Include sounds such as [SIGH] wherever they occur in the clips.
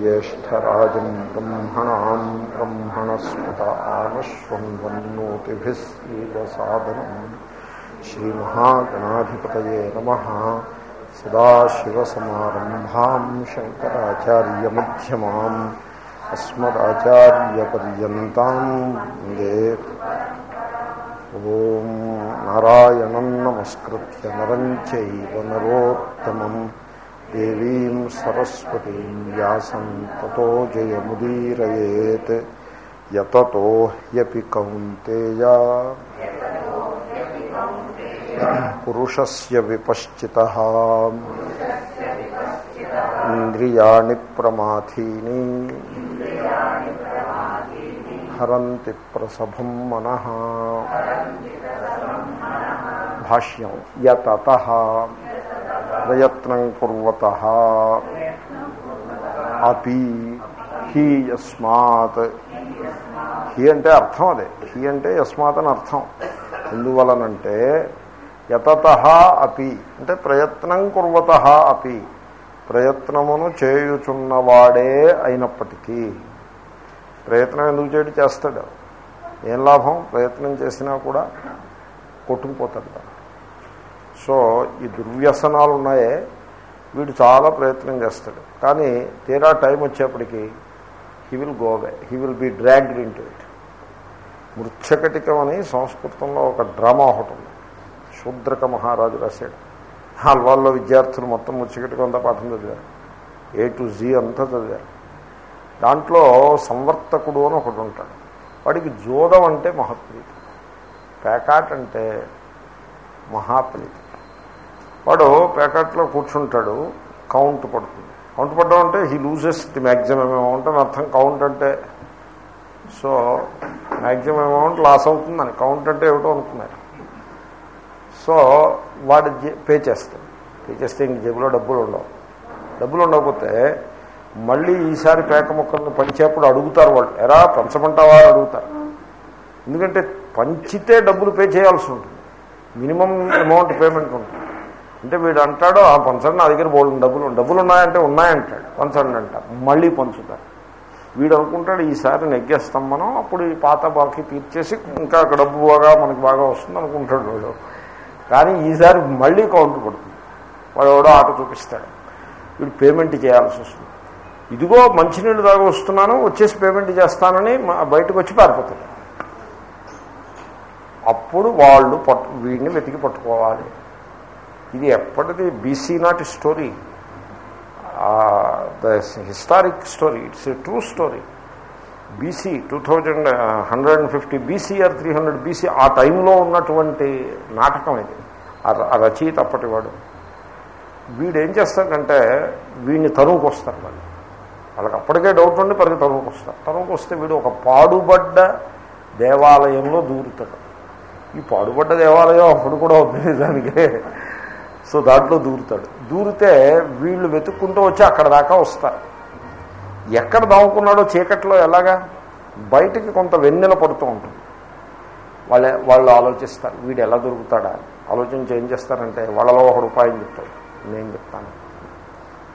ज्येष्ठराजम् ब्रह्मणाम् ब्रह्मणस्पत आनश्वन्वन्नोतिभिस्सीदसादनम् श्रीमहागणाधिपतये नमः सदाशिवसमारम्भाम् शङ्कराचार्यमध्यमाम् अस्मदाचार्यपर्यन्ताम् वन्दे ॐ नारायणम् नमस्कृत्य नरम् चैव नरोत्तमम् देवीं सरस्वतीं व्यासं ततो जयमुदीरयेत्, यततो ह्यपि कौन्तेया। पुरुषस्य विपश्चितः। इन्द्रियाणि प्रमाथीनि। हरन्ति प्रसभं मनः। भाष्यं, यततः। ప్రయత్నం కుర్వత. అపి హీ యస్మాత్. హీ అంటే అర్థం అదే. హీ అంటే యస్మాత్ అని అర్థం. ఎందువలనంటే యతత అపి అంటే ప్రయత్నం కుర్వత అపి ప్రయత్నమును చేయుచున్నవాడే అయినప్పటికీ. ప్రయత్నం ఎందుకు చేయడం? చేస్తాడు. ఏం లాభం? ప్రయత్నం చేసినా కూడా కొట్టుకుపోతాడు సో ఈ దుర్వ్యసనాలు ఉన్నాయే వీడు చాలా ప్రయత్నం చేస్తాడు. కానీ తీరా టైం వచ్చేప్పటికి he will go away he will be dragged into it Mrichchhakatikam అని సంస్కృతంలో ఒక డ్రామా ఒకటి ఉంది. శూద్రక మహారాజు రాశాడు. హల్వాల్లో విద్యార్థులు మొత్తం మృచ్ఛకటికం అంతా పాఠం చదివారు. ఏ టు జీ అంతా చదివారు. దాంట్లో సంవర్తకుడు అని ఒకటి ఉంటాడు. వాడికి జోదం అంటే మహత్ప్రీతి. పేకాట్ అంటే మహాప్రీతి. వాడు ప్యాకెట్లో కూర్చుంటాడు కౌంట్ పడుతుంది. కౌంట్ పడడం అంటే he loses the maximum amount అని అర్థం. కౌంట్ అంటే సో మ్యాక్సిమం అమౌంట్ లాస్ అవుతుందని. కౌంట్ అంటే ఏమిటో అనుకున్నారు. సో వాడు పే చేస్తాడు. పే చేస్తే ఇంక జేబులో డబ్బులు ఉండవు. డబ్బులు ఉండకపోతే మళ్ళీ ఈసారి పేక మొక్కలను పంచేప్పుడు అడుగుతారు వాళ్ళు. ఎరా పంచమంటావా అని అడుగుతారు. ఎందుకంటే పంచితే డబ్బులు పే చేయాల్సి ఉంటుంది. మినిమం అమౌంట్ పేమెంట్ ఉంటుంది. అంటే వీడు అంటాడు ఆ పంచండి నా దగ్గర బోల్డ్ డబ్బులు డబ్బులు ఉన్నాయంటే ఉన్నాయంటాడు పంచండి అంట మళ్ళీ పంచుతాడు. వీడు అనుకుంటాడు ఈసారి నెగ్గేస్తాం మనం అప్పుడు ఈ పాత బాకీ తీర్చేసి ఇంకా డబ్బు బాగా మనకి బాగా వస్తుంది అనుకుంటాడు వాడు. కానీ ఈసారి మళ్ళీ కౌంట్ పడుతుంది. వాడు ఎవడో ఆట చూపిస్తాడు. వీడు పేమెంట్ చేయాల్సి వస్తుంది. ఇదిగో మంచినీళ్ళు దాకా వస్తున్నాను వచ్చేసి పేమెంట్ చేస్తానని బయటకు వచ్చి పారిపోతాడు. అప్పుడు వాళ్ళు పట్టు వీడిని వెతికి పట్టుకోవాలి. ఇది ఎప్పటిది బీసీ నాటి story the historic story it's a true story BC two thousand hundred and fifty BC or three hundred BC ఆ టైంలో ఉన్నటువంటి నాటకం ఇది. ఆ రచయిత అప్పటివాడు వీడు. ఏం చేస్తాడంటే వీడిని తరువుకు వస్తారు వాళ్ళు. వాళ్ళకి అప్పటికే డౌట్ ఉండి పరిగి తరువుకు వస్తారు తరువుకు వస్తే వీడు ఒక పాడుబడ్డ దేవాలయంలో దూరుతాడు. ఈ పాడుబడ్డ దేవాలయం అప్పుడు కూడా ఉంది దానికి సో దాంట్లో దూరుతాడు. దూరితే వీళ్ళు వెతుక్కుంటూ వచ్చి అక్కడ దాకా వస్తారు. ఎక్కడ దాముకున్నాడో చీకట్లో ఎలాగా? బయటికి కొంత వెన్నెల పడుతూ ఉంటుంది. వాళ్ళ వాళ్ళు ఆలోచిస్తారు వీడు ఎలా దొరుకుతాడా? ఆలోచించి ఏం చేస్తారంటే వాళ్ళలో ఒక రూపాయి చెప్తాడు. నేను చెప్తాను.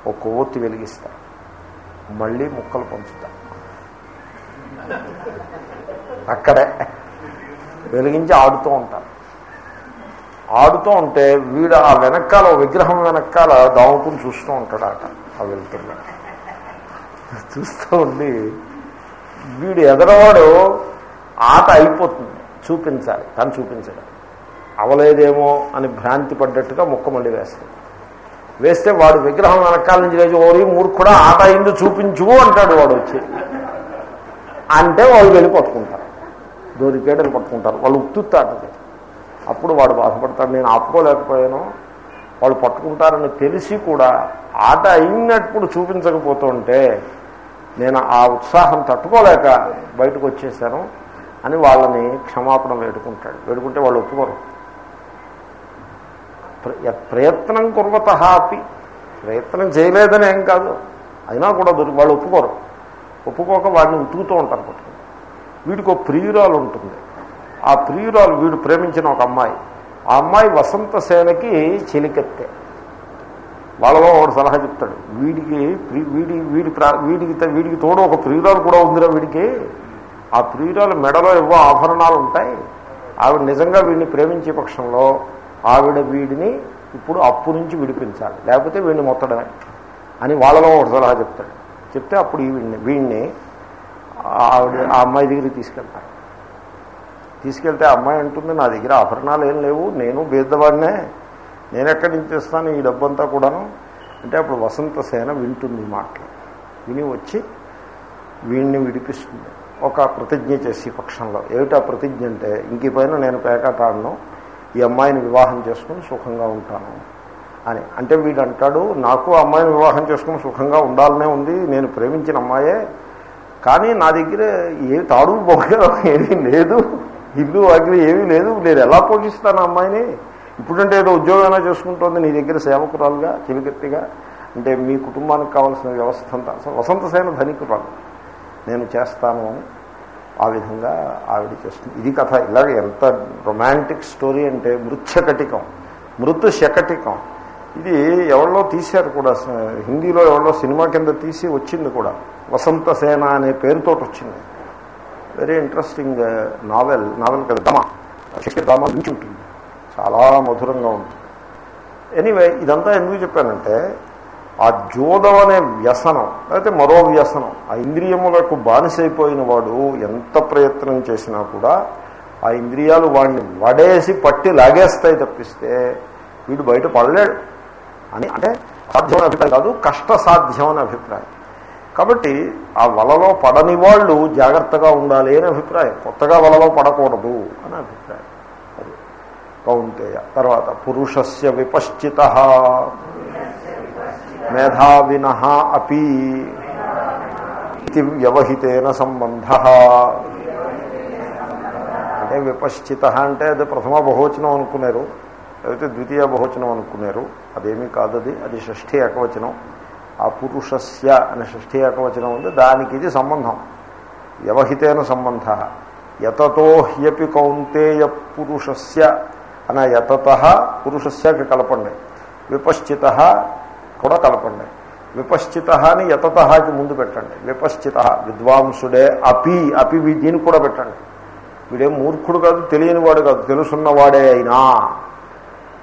ఒక కొవ్వొత్తి వెలిగిస్తారు మళ్ళీ ముక్కలు పంచుతా అక్కడే వెలిగించి ఆడుతూ ఉంటారు ఆడుతూ ఉంటే వీడు ఆ వెనకాల విగ్రహం వెనకాల దాముకుని చూస్తూ ఉంటాడు ఆట ఆ వెళ్తున్నాడు చూస్తూ ఉండి వీడు ఎదరవాడు ఆట అయిపోతుంది. చూపించాలి కానీ చూపించడం. అవలేదేమో అని భ్రాంతి పడ్డట్టుగా ముక్క మళ్ళీ వేస్తాడు. వేస్తే వాడు విగ్రహం వెనకాల నుంచి లేచి ఓరి మూర్ఖుడా ఆట అయింది చూపించు అంటాడు వాడు వచ్చి. అంటే వాళ్ళు వెళ్ళి పట్టుకుంటారు. దొరికేడని పట్టుకుంటారు. వాళ్ళు ఉత్తుత్తాడు అప్పుడు వాడు బాధపడతాడు నేను ఆపుకోలేకపోయాను వాళ్ళు పట్టుకుంటారని తెలిసి కూడా ఆట అయినప్పుడు చూపించకపోతుంటే నేను ఆ ఉత్సాహం తట్టుకోలేక బయటకు వచ్చేసాను అని వాళ్ళని క్షమాపణ వేడుకుంటాడు. వేడుకుంటే వాళ్ళు ఒప్పుకోరు. ప్రయత్నం కుర్వత అపి. ప్రయత్నం చేయలేదని ఏం కాదు. అయినా కూడా దొరికి వాళ్ళు ఒప్పుకోరు. ఒప్పుకోక వాడిని ఉతుకుతూ ఉంటారు పట్టుకుని. వీడికి ఒక ప్రియురాలు ఉంటుంది. ఆ ప్రియురాలు వీడు ప్రేమించిన ఒక అమ్మాయి. ఆ అమ్మాయి వసంత సేనకి చెలికెత్తే. వాళ్ళలో ఒకడు సలహా చెప్తాడు వీడికి ప్రి- వీడి వీడి ప్రా- వీడికి వీడికి తోడు ఒక ప్రియురాలు కూడా ఉందిరా వీడికి. ఆ ప్రియురాలు మెడలో ఇవ్వ ఆభరణాలు ఉంటాయి. ఆవిడ నిజంగా వీడిని ప్రేమించే పక్షంలో ఆవిడ వీడిని ఇప్పుడు అప్పు నుంచి విడిపించాలి. లేకపోతే వీడిని మొత్తడమే. అని వాళ్ళలో ఒక సలహా చెప్తాడు. చెప్తే అప్పుడు ఈ వీడిని వీడిని ఆవిడ ఆ అమ్మాయి దగ్గరికి తీసుకెళ్తారు. తీసుకెళ్తే అమ్మాయి అంటుంది నా దగ్గర ఆభరణాలు ఏం లేవు నేను బేద్దవాడినే నేను ఎక్కడి నుంచి ఇస్తాను ఈ డబ్బంతా కూడాను? అంటే అప్పుడు వసంత సేన వింటుంది మాటలు. విని వచ్చి వీడిని విడిపిస్తుంది. ఒక ప్రతిజ్ఞ చేసి పక్షంలో. ఏమిటా ప్రతిజ్ఞ అంటే ఇంక పైన నేను పేకాట ఆడను ఈ అమ్మాయిని వివాహం చేసుకుని సుఖంగా ఉంటాను. అని. అంటే వీడు అంటాడు నాకు అమ్మాయిని వివాహం చేసుకుని సుఖంగా ఉండాలనే ఉంది నేను ప్రేమించిన అమ్మాయే. కానీ నా దగ్గర ఏ తాడు బొగ్గ ఏమీ లేదు. ఇల్లు అగ్ని ఏమీ లేదు. నేను ఎలా పోషిస్తాను అమ్మాయిని? ఇప్పుడంటే ఏదో ఉద్యోగమైనా చేసుకుంటోంది. నీ దగ్గర సేవకురాలుగా చిలికెత్తిగా అంటే మీ కుటుంబానికి కావాల్సిన వ్యవస్థ అంతా. అసలు వసంతసేన ధనికురాలు. నేను చేస్తాను అని ఆ విధంగా ఆవిడ చేస్తుంది. ఇది కథ. ఇలాగ ఎంత రొమాంటిక్ స్టోరీ అంటే మృత్యకటికం. మృతు శకటికం. ఇది ఎవరిలో తీశారు కూడా. హిందీలో ఎవరిలో సినిమా కింద తీసి వచ్చింది కూడా. వసంత సేన అనే పేరుతో వచ్చింది. వెరీ ఇంట్రెస్టింగ్ నావెల్ నావెల్ కదా డ్రామా. షేక్స్పియర్ డ్రామా నుంచి ఉంటుంది. చాలా మధురంగా ఉంటుంది ఎనీవే ఇదంతా ఎందుకు చెప్పానంటే ఆ జోదం అనే వ్యసనం లేకపోతే మరో వ్యసనం ఆ ఇంద్రియములకు బానిసైపోయిన వాడు ఎంత ప్రయత్నం చేసినా కూడా ఆ ఇంద్రియాలు వాడిని వడేసి పట్టి లాగేస్తాయి తప్పిస్తే వీడు బయట పడలేడు. అని అంటే సాధ్యమైన అభిప్రాయం కాదు కష్ట సాధ్యం అనే అభిప్రాయం. కాబట్టి ఆ వలలో పడని వాళ్ళు జాగ్రత్తగా ఉండాలి అనే అభిప్రాయం. కొత్తగా వలలో పడకూడదు అని అభిప్రాయం. అది కౌంతేయ. తర్వాత పురుషస్య విపశ్చిత. మేధావిన అపి ఇది వ్యవహితేన సంబంధ. అంటే విపశ్చిత అంటే అది ప్రథమ బహువచనం అనుకున్నారు లేకపోతే ద్వితీయ బహువచనం అనుకున్నారు అదేమీ కాదది. అది షష్ఠీ ఏకవచనం. ఆ పురుషస్య అనే షష్ఠీ ఏకవచనం ఉంది. దానికి ఇది సంబంధం. వ్యవహితైన సంబంధ. యతతో హ్యపి కౌంతేయ పురుషస్య అనే యతత పురుషస్యకి కలపండి. విపశ్చిత కూడా కలపండి. విపశ్చిత అని యతతకి ముందు పెట్టండి. విపశ్చిత విద్వాంసుడే అపి అపి వీ- దీనికి కూడా పెట్టండి. వీడేం మూర్ఖుడు కాదు తెలియనివాడు కాదు తెలుసున్నవాడే అయినా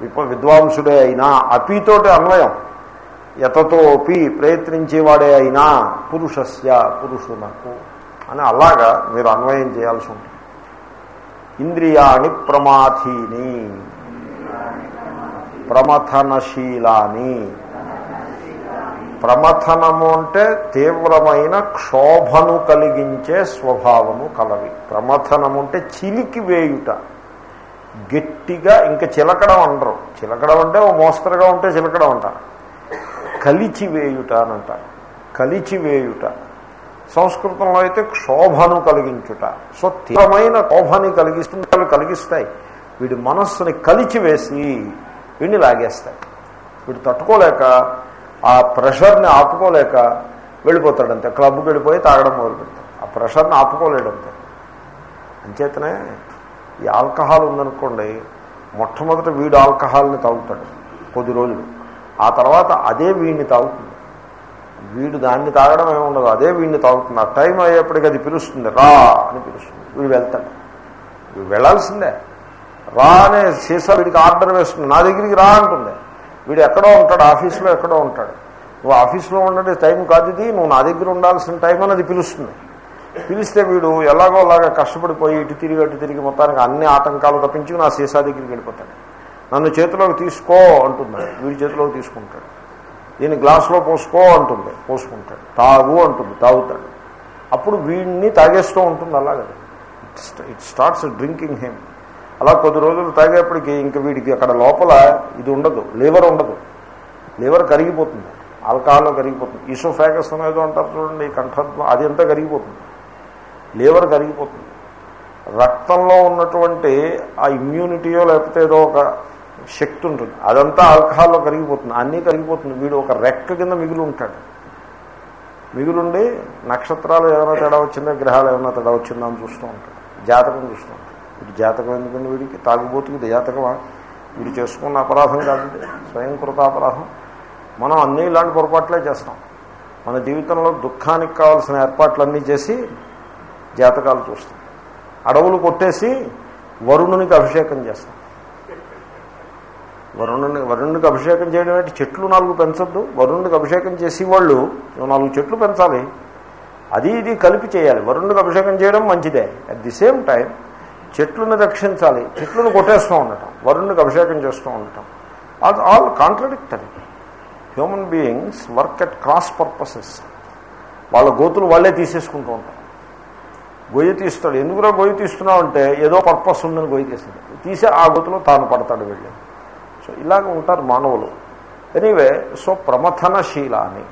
విప విద్వాంసుడే అయినా అపితోటి అన్వయం. యతతోపి ప్రయత్నించేవాడే అయినా పురుషస్య పురుషునకు అని అలాగా మీరు అన్వయం చేయాల్సి ఉంటుంది. ఇంద్రియాణి ప్రమాథీని ప్రమథనశీలాని. ప్రమథనము అంటే తీవ్రమైన క్షోభను కలిగించే స్వభావము కలవి. ప్రమథనము అంటే చిలికి వేయుట. గట్టిగా ఇంకా చిలకడం అనరు. చిలకడం అంటే ఓ మోస్తరుగా ఉంటే చిలకడం అంటారు. కలిచివేయుట అని అంటారు కలిచివేయుట. సంస్కృతంలో అయితే క్షోభను కలిగించుట. సో తీవ్రమైన క్షోభని కలిగిస్తుంది అవి కలిగిస్తాయి. వీడి మనస్సుని కలిచివేసి వీడిని లాగేస్తాయి. వీడు తట్టుకోలేక ఆ ప్రెషర్ని ఆపుకోలేక వెళ్ళిపోతాడంతే. క్లబ్కి వెళ్ళిపోయి తాగడం మొదలు పెడతాడు. ఆ ప్రెషర్ని ఆపుకోలేడంతే. అంచేతనే ఈ ఆల్కహాల్ ఉందనుకోండి మొట్టమొదట వీడు ఆల్కహాల్ని తాగుతాడు. కొద్ది రోజులు. ఆ తర్వాత అదే వీడిని తాగుతుంది. వీడు దాన్ని తాగడం ఏమి ఉండదు. అదే వీడిని తాగుతుంది. ఆ టైం అయ్యేప్పటికీ అది పిలుస్తుంది. రా అని పిలుస్తుంది. వీడు వెళ్తాడు. వీడు వెళ్ళాల్సిందే. రా అనే సీసా వీడికి ఆర్డర్ వేస్తుంది. నా దగ్గరికి రా అంటుంది. వీడు ఎక్కడో ఉంటాడు. ఆఫీస్లో ఎక్కడో ఉంటాడు. నువ్వు ఆఫీస్లో ఉండే టైం కాదు ఇది. నువ్వు నా దగ్గర ఉండాల్సిన టైం అనేది పిలుస్తుంది. పిలిస్తే వీడు ఎలాగో అలాగా కష్టపడిపోయి ఇటు తిరిగి అటు తిరిగి మొత్తానికి అన్ని ఆటంకాలు తప్పించుకుని నా సీసా దగ్గరికి వెళ్ళిపోతాడు. నన్ను చేతిలోకి తీసుకో అంటున్నాడు. వీడి చేతిలోకి తీసుకుంటాడు. దీన్ని గ్లాసులో పోసుకో అంటుంది. పోసుకుంటాడు. తాగు అంటుంది. తాగుతాడు. అప్పుడు వీడిని తాగేస్తూ ఉంటుంది అలాగే. ఇట్ స్టార్ట్స్ డ్రింకింగ్ హిమ్ అలా కొద్ది రోజులు తాగేప్పటికి ఇంక వీడికి అక్కడ లోపల ఇది ఉండదు. లివర్ ఉండదు. లివర్ కరిగిపోతుంది. ఆల్కహాల్లో కరిగిపోతుంది. ఈసోఫాగస్ ఏదో అంటారు చూడండి. కంఠత్వం అది అంతా కరిగిపోతుంది. లివర్ కరిగిపోతుంది. రక్తంలో ఉన్నటువంటి ఆ ఇమ్యూనిటీయో లేకపోతే ఏదో ఒక శక్తి ఉంటుంది. అదంతా ఆల్కహాల్లో కరిగిపోతుంది. అన్నీ కరిగిపోతుంది. వీడు ఒక రెక్క కింద మిగిలి ఉంటాడు మిగులుండి నక్షత్రాలు ఏమైనా తేడా వచ్చిందా? గ్రహాలు ఏమైనా తేడా వచ్చిందా అని చూస్తూ ఉంటాడు. జాతకం చూస్తూ ఉంటాడు. వీడి జాతకం ఎందుకంటే వీడికి? తాగుబోతుకి జాతకమా? వీడు చేసుకున్న అపరాధం కాదు స్వయంకృత స్వయం కృతాపరాధం మనం అన్నీ ఇలాంటి పొరపాట్లే చేస్తాం. మన జీవితంలో దుఃఖానికి కావాల్సిన ఏర్పాట్లన్నీ చేసి జాతకాలు చూస్తాం. అడవులు కొట్టేసి వరుణునికి అభిషేకం చేస్తాం. వరుణుని వరుణుడికి అభిషేకం చేయడం ఏంటి? చెట్లు నాలుగు పెంచద్దు. వరుణుడికి అభిషేకం చేసి వాళ్ళు నాలుగు చెట్లు పెంచాలి. అది ఇది కలిపి చేయాలి. వరుణుడికి అభిషేకం చేయడం మంచిదే. అట్ ది సేమ్ టైం చెట్లను రక్షించాలి. చెట్లను కొట్టేస్తూ ఉండటం. వరుణుడికి అభిషేకం చేస్తూ ఉండటం. అది all contradictory human beings work at cross purposes వాళ్ళ గోతులు వాళ్ళే తీసేసుకుంటూ ఉంటారు. గొయ్యి తీస్తాడు. ఎందుకురా గొయ్యి తీస్తున్నావు అంటే ఏదో పర్పస్ ఉందని గొయ్యి తీస్తాడు తీసే ఆ గోతులో తాను పడతాడు వెళ్ళి సో ఇలాగ ఉంటారు మానవులు. ఎనీవే సో ప్రమథనశీల అని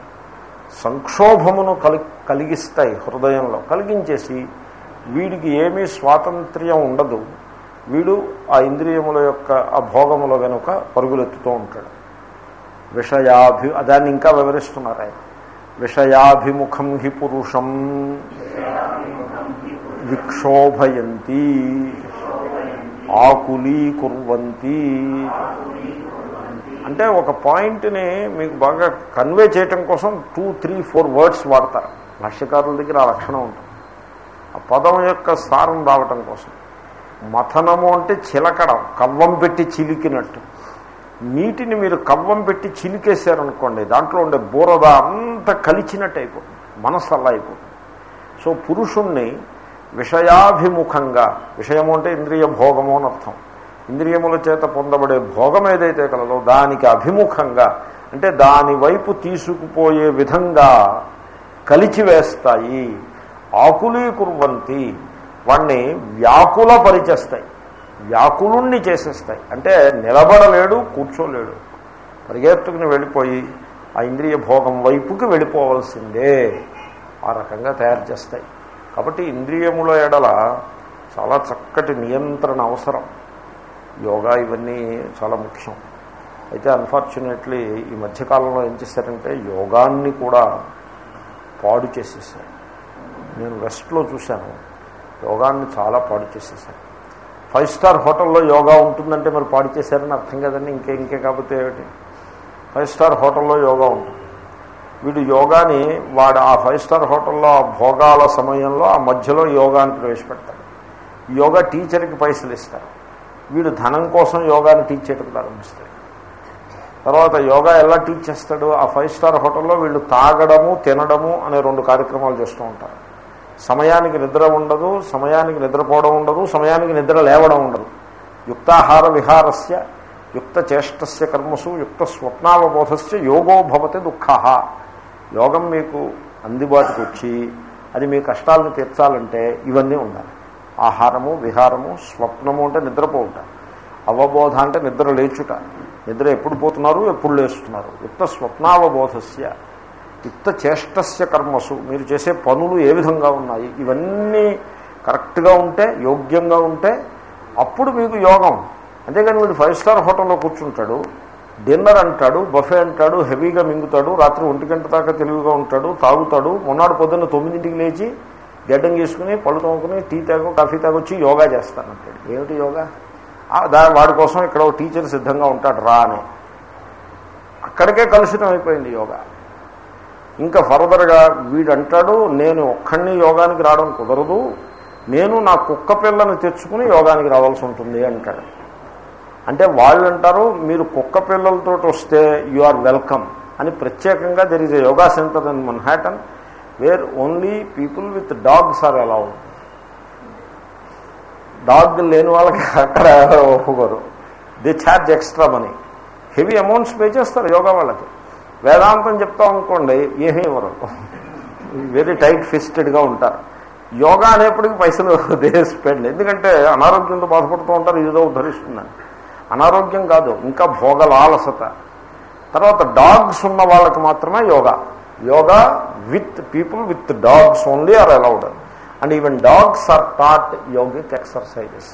సంక్షోభమును కలి కలిగిస్తాయి హృదయంలో కలిగించేసి వీడికి ఏమీ స్వాతంత్ర్యం ఉండదు. వీడు ఆ ఇంద్రియముల యొక్క ఆ భోగముల వెనుక పరుగులెత్తుతూ ఉంటాడు. విషయాభి దాన్ని ఇంకా వివరిస్తున్నారు ఆయన. విషయాభిముఖం హి పురుషం. విక్షోభయంతి. ఆకులీకుర్వంతి అంటే ఒక పాయింట్ని మీకు బాగా కన్వే చేయటం కోసం టూ త్రీ ఫోర్ వర్డ్స్ వాడతారు. భాష్యకారుల దగ్గర ఆ లక్షణం ఉంటుంది. ఆ పదం యొక్క సారం రావటం కోసం. మథనము అంటే చిలకడం కవ్వం పెట్టి చిలికినట్టు. నీటిని మీరు కవ్వం పెట్టి చిలికేశారనుకోండి దాంట్లో ఉండే బూరద అంతా కలిచినట్టు అయిపోతుంది మనస్సు అలా అయిపోతుంది. సో పురుషుణ్ణి విషయాభిముఖంగా విషయము అంటే ఇంద్రియ భోగము అని అర్థం. ఇంద్రియముల చేత పొందబడే భోగం ఏదైతే కలదో దానికి అభిముఖంగా అంటే దాని వైపు తీసుకుపోయే విధంగా కలిచివేస్తాయి ఆకులీకుర్వంతి వాణ్ణి వ్యాకుల పరిచేస్తాయి వ్యాకులుణ్ణి చేసేస్తాయి. అంటే నిలబడలేడు కూర్చోలేడు. పరిగెత్తుకుని వెళ్ళిపోయి ఆ ఇంద్రియ భోగం వైపుకి వెళ్ళిపోవలసిందే. ఆ రకంగా తయారు చేస్తాయి. కాబట్టి ఇంద్రియముల ఎడల చాలా చక్కటి నియంత్రణ అవసరం. యోగా ఇవన్నీ చాలా ముఖ్యం. అయితే అన్ఫార్చునేట్లీ ఈ మధ్యకాలంలో ఏం చేశారంటే యోగాన్ని కూడా పాడు చేసేసారు నేను వెస్ట్లో చూశాను. యోగాన్ని చాలా పాడు చేసేసారు ఫైవ్ స్టార్ హోటల్లో యోగా ఉంటుందంటే మరి పాడు చేశారని అర్థం కదండి ఇంకే ఇంకే కాకపోతే ఏమిటి? ఫైవ్ స్టార్ హోటల్లో యోగా ఉంటుంది. వీడు యోగాని వాడు ఆ ఫైవ్ స్టార్ హోటల్లో ఆ భోగాల సమయంలో ఆ మధ్యలో యోగాని ప్రవేశపెడతాడు. యోగా టీచర్కి పైసలు ఇస్తారు. వీడు ధనం కోసం యోగాని టీచ్ చేయడం ప్రారంభిస్తాడు. తర్వాత యోగా ఎలా టీచ్ చేస్తాడు? ఆ ఫైవ్ స్టార్ హోటల్లో వీళ్ళు తాగడము తినడము అనే రెండు కార్యక్రమాలు చేస్తూ ఉంటారు. సమయానికి నిద్ర ఉండదు సమయానికి నిద్రపోవడం ఉండదు సమయానికి నిద్ర లేవడం ఉండదు. యుక్తాహార విహారస్య యుక్త చేష్టస్య కర్మసు యుక్త స్వప్నావబోధస్య యోగో భవతి దుఃఖ. యోగం మీకు అందుబాటుకు వచ్చి అది మీ కష్టాలను తీర్చాలంటే ఇవన్నీ ఉండాలి. ఆహారము విహారము స్వప్నము అంటే నిద్రపోవుట. అవబోధ అంటే నిద్ర లేచుట. నిద్ర ఎప్పుడు పోతున్నారు? ఎప్పుడు లేస్తున్నారు? యుక్త స్వప్నావబోధస్య. యుక్త చేష్టస్య కర్మసు. మీరు చేసే పనులు ఏ విధంగా ఉన్నాయి? ఇవన్నీ కరెక్ట్గా ఉంటే యోగ్యంగా ఉంటే అప్పుడు మీకు యోగం. అంతేగాని వీడు ఫైవ్ స్టార్ హోటల్లో కూర్చుంటాడు. డిన్నర్ అంటాడు బఫే అంటాడు హెవీగా మింగుతాడు రాత్రి ఒంటి గంట దాకా తెలివిగా ఉంటాడు తాగుతాడు. మొన్నటి పొద్దున్న తొమ్మిదింటికి లేచి గడ్డం చేసుకుని పళ్ళు తోముకుని టీ తాగు కాఫీ తాగొచ్చి యోగా చేస్తానంటాడు. ఏమిటి యోగా? దా వాడి కోసం ఇక్కడ ఒక టీచర్ సిద్ధంగా ఉంటాడు రా అని. అక్కడికే కలుషితం అయిపోయింది యోగా. ఇంకా ఫర్దర్గా వీడంటాడు నేను ఒక్కడిని యోగానికి రావడం కుదరదు నేను నా కుక్క పిల్లని తెచ్చుకుని యోగానికి రావాల్సి ఉంటుంది అంటాడు. అంటే వాళ్ళు అంటారు మీరు కుక్క పిల్లలతో వస్తే యు ఆర్ వెల్కమ్ అని ప్రత్యేకంగా there is a yoga centre in Manhattan where only people with dogs are allowed dog లేని వాళ్ళకి అక్కడ ఒప్పుకోరు. They charge extra money heavy amounts pay చేస్తారు యోగా వాళ్ళకి. వేదాంతం చెప్తాం అనుకోండి ఏమీ ఇవ్వరు. వెరీ టైట్ ఫిస్టెడ్గా ఉంటారు. యోగా అనేప్పటికీ పైసలు [LAUGHS] దే స్పెండ్ ఎందుకంటే అనారోగ్యంతో బాధపడుతూ ఉంటారు ఇదో ఉద్ధరిస్తుందని. అనారోగ్యం కాదు ఇంకా భోగలాలసత. తర్వాత డాగ్స్ ఉన్న వాళ్ళకి మాత్రమే yoga. Yoga with people with dogs only are allowed. And even dogs are taught yogic exercises.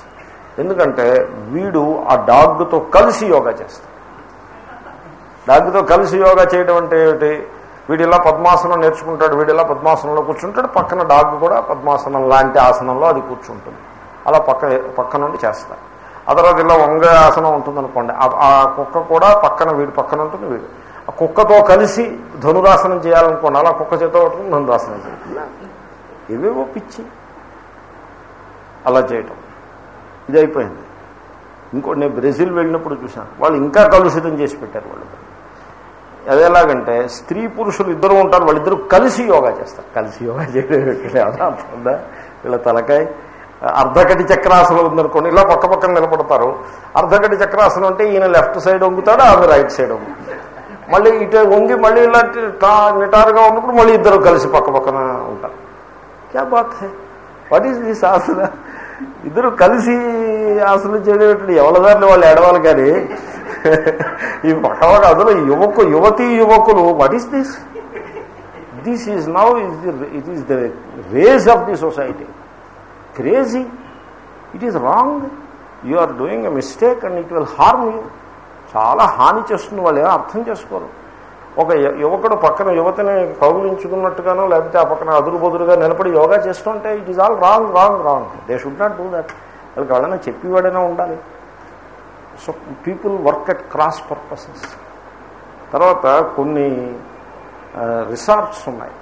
ఎందుకంటే వీడు ఆ డాగ్తో కలిసి యోగా చేస్తాడు. డాగ్తో కలిసి యోగా చేయడం అంటే ఏమిటి? వీడిలా పద్మాసనం నేర్చుకుంటాడు వీడిలా పద్మాసనంలో కూర్చుంటాడు పక్కన డాగ్ కూడా పద్మాసనం లాంటి ఆసనంలో అది కూర్చుంటుంది. అలా పక్క పక్క నుండి చేస్తారు ఆ తర్వాత ఇలా వంగ ఆసనం ఉంటుంది అనుకోండి ఆ కుక్క కూడా పక్కన వీడి పక్కన ఉంటుంది వీడు. ఆ కుక్కతో కలిసి ధనురాసనం చేయాలనుకోండి. అలా కుక్క చేత పట్టుకుని ధనురాసనం చేయాలి. ఇవేవో పిచ్చి. అలా చేయటం. ఇది అయిపోయింది. ఇంకోటి నేను బ్రెజిల్ వెళ్ళినప్పుడు చూశాను. వాళ్ళు ఇంకా కలుషితం చేసి పెట్టారు వాళ్ళు. అది ఎలాగంటే స్త్రీ పురుషులు ఇద్దరు ఉంటారు వాళ్ళిద్దరూ కలిసి యోగా చేస్తారు. కలిసి యోగా చేయడం అర్థందా వీళ్ళ తలకాయ అర్ధకటి చక్రాసనం ఉందనుకోండి ఇలా పక్క పక్కన నిలబడతారు. అర్ధకటి చక్రాసనం అంటే ఈయన లెఫ్ట్ సైడ్ వంగుతాడు ఆమె రైట్ సైడ్ వంగుతాడు. మళ్ళీ ఇటు వంగి మళ్ళీ ఇలా నిటారుగా ఉన్నప్పుడు మళ్ళీ ఇద్దరు కలిసి పక్క పక్కన ఉంటారు. క్యా బాత్ వాట్ ఈస్ దిస్ ఆసన ఇద్దరు కలిసి ఆసనం చేయడం ఎవరిదారిని వాళ్ళు ఏడవాలి కానీ ఈ పక్కవాడు అందులో యువకు యువతీ యువకులు what is this this is now is it is the race of the society crazy it is wrong you are doing a mistake and it will harm you చాలా హాని చేస్తుంది. వాళ్ళు ఏమో అర్థం చేసుకోరు. ఒక యువకుడు పక్కన యువతని కౌగులించుకున్నట్టుగానో లేకపోతే ఆ పక్కన అదురు బదురుగా నిలబడి యోగా చేస్తుంటే it is all wrong wrong wrong they should not do that వాళ్ళకి ఎవరైనా చెప్పేవాడైనా ఉండాలి. So people work at cross purposes తర్వాత కొన్ని రిసార్ట్స్ ఉన్నాయి.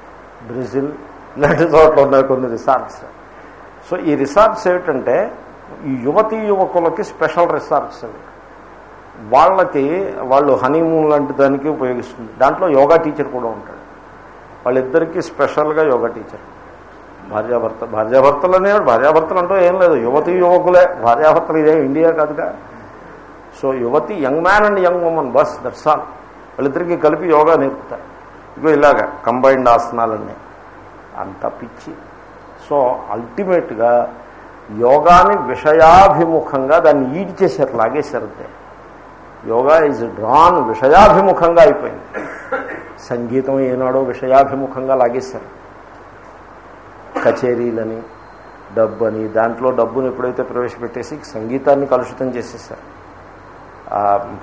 బ్రెజిల్ [LAUGHS] ఇలాంటి చోట్ల ఉన్నాయి కొన్ని రిసార్ట్స్ సో ఈ రిసార్ట్స్ ఏమిటంటే ఈ యువతీ యువకులకి స్పెషల్ రిసార్ట్స్ అవి. వాళ్ళకి వాళ్ళు హనీమూన్ లాంటి దానికి ఉపయోగిస్తుంది. దాంట్లో యోగా టీచర్ కూడా ఉంటాడు. వాళ్ళిద్దరికీ స్పెషల్గా యోగా టీచర్ భార్యాభర్త భార్యాభర్తలు అనేవాడు భార్యాభర్తలు అంటూ ఏం లేదు. యువతి యువకులే. భార్యాభర్తలు ఇదే ఇండియా కాదుగా. సో యువతి young man and young women bus that's all వాళ్ళిద్దరికీ కలిపి యోగా నేర్పుతారు. ఇగో ఇలాగా కంబైన్డ్ ఆసనాలన్నీ. అంత పిచ్చి. సో అల్టిమేట్గా యోగాని విషయాభిముఖంగా దాన్ని ఈడ్ చేశారు లాగేశారు అంతే. యోగా ఈజ్ డ్రాన్ విషయాభిముఖంగా అయిపోయింది. సంగీతం ఏనాడో విషయాభిముఖంగా లాగేశారు. కచేరీలని డబ్బు అని దాంట్లో డబ్బును ఎప్పుడైతే ప్రవేశపెట్టేసి సంగీతాన్ని కలుషితం చేసేసారు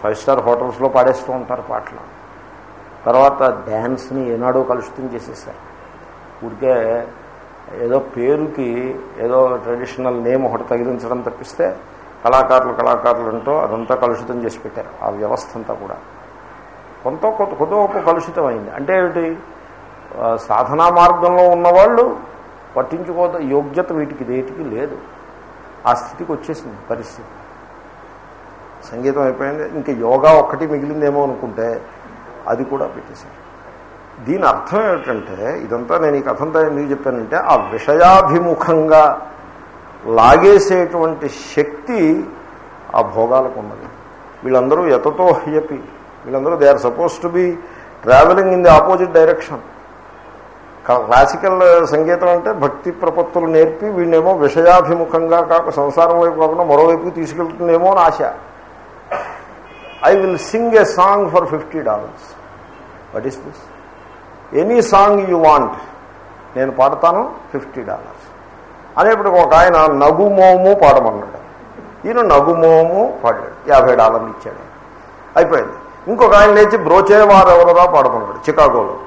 ఫైవ్ స్టార్ హోటల్స్లో పాడేస్తూ ఉంటారు పాటలు. తర్వాత డ్యాన్స్ని ఏనాడో కలుషితం చేసేసారు ఊరికే ఏదో పేరుకి ఏదో ట్రెడిషనల్ నేమ్ ఒకటి తగిలించడం తప్పిస్తే కళాకారులు కళాకారులు అంటూ అదంతా కలుషితం చేసి పెట్టారు. ఆ వ్యవస్థ అంతా కూడా. కొంత కొంత కొద్ది గొప్ప కలుషితం అయింది. అంటే ఏమిటి సాధనా మార్గంలో ఉన్నవాళ్ళు పట్టించుకోద యోగ్యత వీటికి దేటికి లేదు. ఆ స్థితికి వచ్చేసింది పరిస్థితి. సంగీతం అయిపోయింది. ఇంకా యోగా ఒక్కటి మిగిలిందేమో అనుకుంటే అది కూడా పెట్టేశారు. దీని అర్థం ఏమిటంటే ఇదంతా నేను ఈ కథంతా ఎందుకు చెప్పానంటే ఆ విషయాభిముఖంగా లాగేసేటువంటి శక్తి ఆ భోగాలకు ఉన్నది. వీళ్ళందరూ ఎతతో హ్యపి. వీళ్ళందరూ they are suppose to be travelling in the opposite direction. Classical సంగీతం అంటే భక్తి ప్రపత్తులు నేర్పి వీళ్ళేమో విషయాభిముఖంగా కాక సంసారం వైపు కాకుండా మరోవైపు తీసుకెళ్తుందేమో అని ఆశ. I will sing a song for fifty dollars what is this any song you want. నేను పాడతాను ఫిఫ్టీ డాలర్స్. అనేప్పుడు ఒక ఆయన నగుమోము పాడమన్నాడు. ఈయన నగుమోము పాడాడు. యాభై డాలర్లు ఇచ్చాడు. అయిపోయింది. ఇంకొక ఆయన లేచి బ్రోచేవారెవరదా పాడమన్నాడు. చికాగోలో.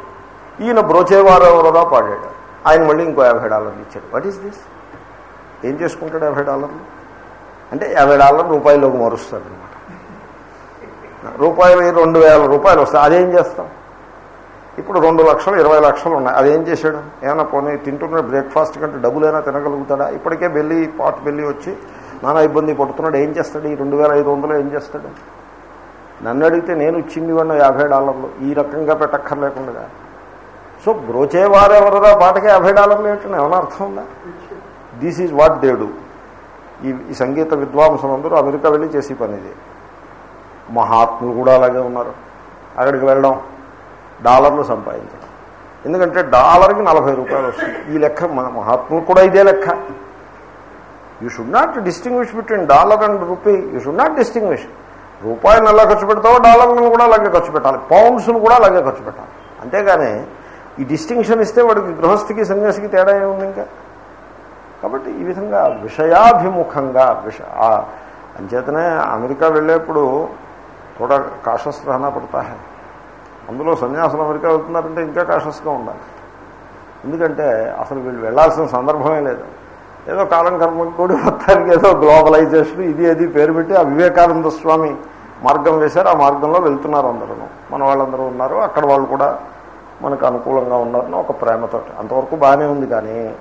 ఈయన బ్రోచేవారెవరదా పాడాడు. ఆయన మళ్ళీ ఇంకో యాభై డాలర్లు ఇచ్చాడు. వాట్ ఈస్ దిస్ ఏం చేసుకుంటాడు యాభై డాలర్లు? అంటే యాభై డాలర్లు రూపాయల్లోకి మారుస్తాడు అనమాట రూపాయలు రెండు వేల రూపాయలు వస్తాయి. అదేం చేస్తాం? ఇప్పుడు రెండు లక్షలు ఇరవై లక్షలు ఉన్నాయి. అదేం చేశాడు? ఏమైనా పోనీ తింటున్న బ్రేక్ఫాస్ట్ కంటే డబ్బులైనా తినగలుగుతాడా? ఇప్పటికే వెళ్ళి పాట్ వెళ్ళి వచ్చి నానా ఇబ్బంది పడుతున్నాడు ఏం చేస్తాడు? ఈ రెండు వేల ఐదు వందలు ఏం చేస్తాడు? నన్ను అడిగితే నేను ఇచ్చింది ఇవ్వండి యాభై డాలర్లు. ఈ రకంగా పెట్టక్కర్లేకుండా సో బ్రోచేవారెవరదా పాటకి యాభై డాలర్లు ఏంటని ఏమైనా అర్థం ఉందా? దిస్ ఈజ్ వాట్ దేడు ఈ ఈ సంగీత విద్వాంసులందరూ అమెరికా వెళ్ళి చేసే పని ఇది. మహాత్ములు కూడా అలాగే ఉన్నారు. అక్కడికి వెళ్ళడం. డాలర్లు సంపాదించడం. ఎందుకంటే డాలర్కి నలభై రూపాయలు వస్తుంది. ఈ లెక్క మన మహాత్ములు కూడా ఇదే లెక్క. You should not distinguish between dollar and rupee you should not distinguish రూపాయలను ఎలా ఖర్చు పెడతావో డాలర్లను కూడా అలాగే ఖర్చు పెట్టాలి. పౌండ్స్ను కూడా అలాగే ఖర్చు పెట్టాలి. అంతేగాని ఈ డిస్టింక్షన్ ఇస్తే వాడికి గృహస్థికి సన్యాసికి తేడా ఏముంది ఇంకా? కాబట్టి ఈ విధంగా విషయాభిముఖంగా విష అంచేతనే అమెరికా వెళ్ళేప్పుడు కూడా కాషస్ రహనా పడతా అందులో సన్యాసులు అమెరికా వెళ్తున్నారంటే ఇంకా కాషస్గా ఉండాలి. ఎందుకంటే అసలు వీళ్ళు వెళ్ళాల్సిన సందర్భమే లేదు. ఏదో కాలం కర్మ కూడా మొత్తానికి ఏదో గ్లోబలైజేషన్ ఇది అది పేరు పెట్టి ఆ వివేకానంద స్వామి మార్గం వేశారు. ఆ మార్గంలో వెళ్తున్నారు అందరూ. మన వాళ్ళందరూ ఉన్నారు. అక్కడ వాళ్ళు కూడా మనకు అనుకూలంగా ఉన్నారని ఒక ప్రేమతో. అంతవరకు బాగానే ఉంది కానీ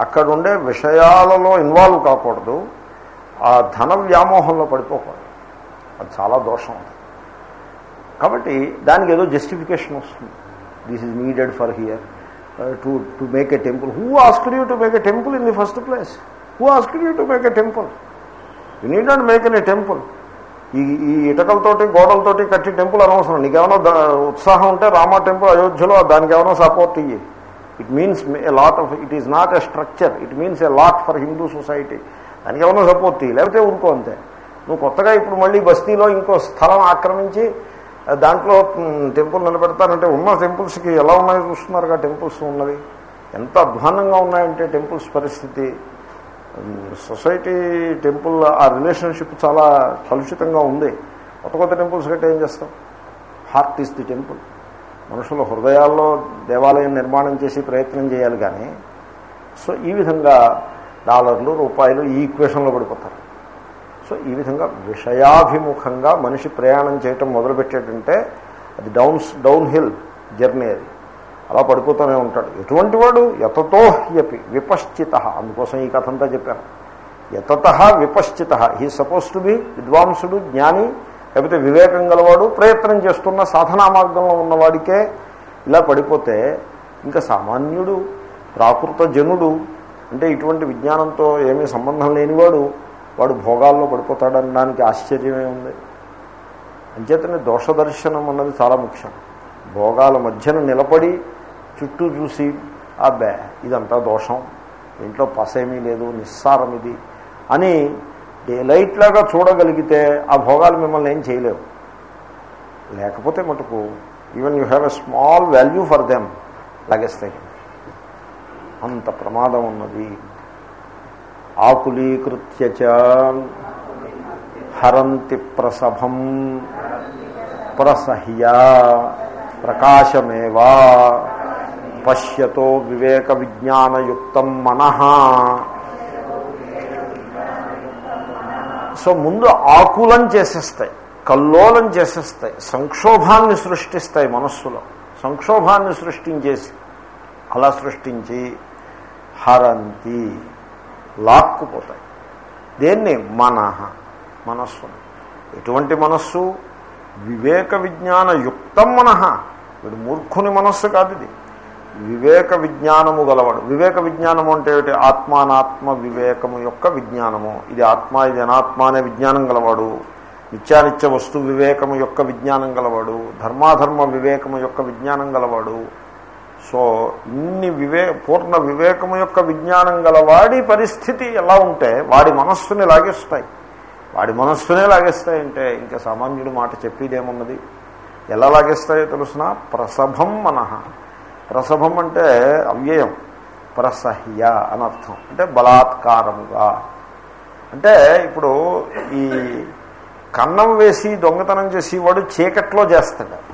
అక్కడ ఉండే విషయాలలో ఇన్వాల్వ్ కాకూడదు. ఆ ధన వ్యామోహంలో పడిపోకూడదు. అది చాలా దోషం. అది కాబట్టి దానికి ఏదో జస్టిఫికేషన్ వస్తుంది. This is needed for here to to make a temple who asked you to make a temple in the first place who asked you to make a temple you need not make an a temple ఈ ఈ ఇటకలతోటి గోడలతోటి కట్టి temple అనవసరం. నీకేమైనా ఉత్సాహం ఉంటే Rama temple అయోధ్యలో దానికి ఏమైనా సపోర్ట్ ఇయ్యి. It means a lot of it is not a structure it means a lot for Hindu society దానికి ఏమైనా సపోర్ట్ ఇయ్యి. లేకపోతే ఊరుకో అంతే. నువ్వు కొత్తగా ఇప్పుడు మళ్ళీ బస్తీలో ఇంకో స్థలం ఆక్రమించి దాంట్లో టెంపుల్ నిలబెడతానంటే ఉన్న టెంపుల్స్కి ఎలా ఉన్నాయో చూస్తున్నారుగా టెంపుల్స్ ఉన్నవి. ఎంత అధ్వానంగా ఉన్నాయంటే టెంపుల్స్ పరిస్థితి. సొసైటీ టెంపుల్ ఆ రిలేషన్షిప్ చాలా కలుషితంగా ఉంది. కొత్త కొత్త టెంపుల్స్ కంటే ఏం చేస్తాం? Heart is the temple. మనుషుల హృదయాల్లో దేవాలయం నిర్మాణం చేసి ప్రయత్నం చేయాలి కానీ సో ఈ విధంగా డాలర్లు రూపాయలు ఈ ఈక్వేషన్లో పడిపోతారు. సో ఈ విధంగా విషయాభిముఖంగా మనిషి ప్రయాణం చేయటం మొదలుపెట్టేటంటే అది డౌన్స్ డౌన్ హిల్ జర్నీ అది. అలా పడిపోతూనే ఉంటాడు. ఎటువంటి వాడు? యతతో హ్యపి విపశ్చిత. అందుకోసం ఈ కథ అంతా చెప్పాను. యతత విపశ్చిత. హీ సపోజ్ టు బి విద్వాంసుడు జ్ఞాని లేకపోతే వివేకం గలవాడు ప్రయత్నం చేస్తున్న సాధనా మార్గంలో ఉన్నవాడికే ఇలా పడిపోతే ఇంకా సామాన్యుడు ప్రాకృత జనుడు అంటే ఇటువంటి విజ్ఞానంతో ఏమీ సంబంధం లేనివాడు వాడు భోగాల్లో పడిపోతాడనడానికి ఆశ్చర్యమే ఉంది. అంచేతనే దోషదర్శనం అన్నది చాలా ముఖ్యం. భోగాల మధ్యన నిలబడి చుట్టూ చూసి అబ్బే ఇదంతా దోషం. ఇంట్లో పసేమీ లేదు నిస్సారం ఇది అని డేలైట్లాగా చూడగలిగితే ఆ భోగాలు మిమ్మల్ని ఏం చేయలేవు. లేకపోతే మటుకు even you have a small value for them లాగేస్తాయి అంత ప్రమాదం ఉన్నది. ఆకులీకృత్య హరంతి ప్రసభం ప్రసహ్య ప్రకాశమేవా. పశ్యతో వివేక విజ్ఞానయుక్తం మన. సో ముందు ఆకులం చేసేస్తాయి కల్లోలం చేసేస్తాయి సంక్షోభాన్ని సృష్టిస్తాయి మనస్సులో. సంక్షోభాన్ని సృష్టించేసి అలా సృష్టించి హరంతి. లాక్కుపోతాయి. దేన్ని? మనహ మనస్సును. ఎటువంటి మనస్సు? వివేక విజ్ఞాన యుక్తం మనః. వీడు మూర్ఖుని మనస్సు కాదు ఇది. వివేక విజ్ఞానము గలవాడు. వివేక విజ్ఞానము అంటే ఏమిటి? ఆత్మానాత్మ వివేకము యొక్క విజ్ఞానము. ఇది ఆత్మ ఇది అనాత్మ అనే విజ్ఞానం గలవాడు. నిత్యానిత్య వస్తు వివేకము యొక్క విజ్ఞానం గలవాడు. ధర్మాధర్మ వివేకము యొక్క విజ్ఞానం గలవాడు. సో ఇన్ని వివే పూర్ణ వివేకం యొక్క విజ్ఞానం గలవాడి పరిస్థితి ఎలా ఉంటే వాడి మనస్సుని లాగేస్తాయి. వాడి మనస్సునే లాగేస్తాయంటే ఇంకా సామాన్యుడు మాట చెప్పేదేమున్నది? ఎలా లాగేస్తాయో తెలుసిన? ప్రసభం మనహ ప్రసభం అంటే అవ్యయం. ప్రసహ్య అని అర్థం అంటే బలాత్కారముగా. అంటే ఇప్పుడు ఈ కన్నం వేసి దొంగతనం చేసేవాడు చీకట్లో చేస్తాడు.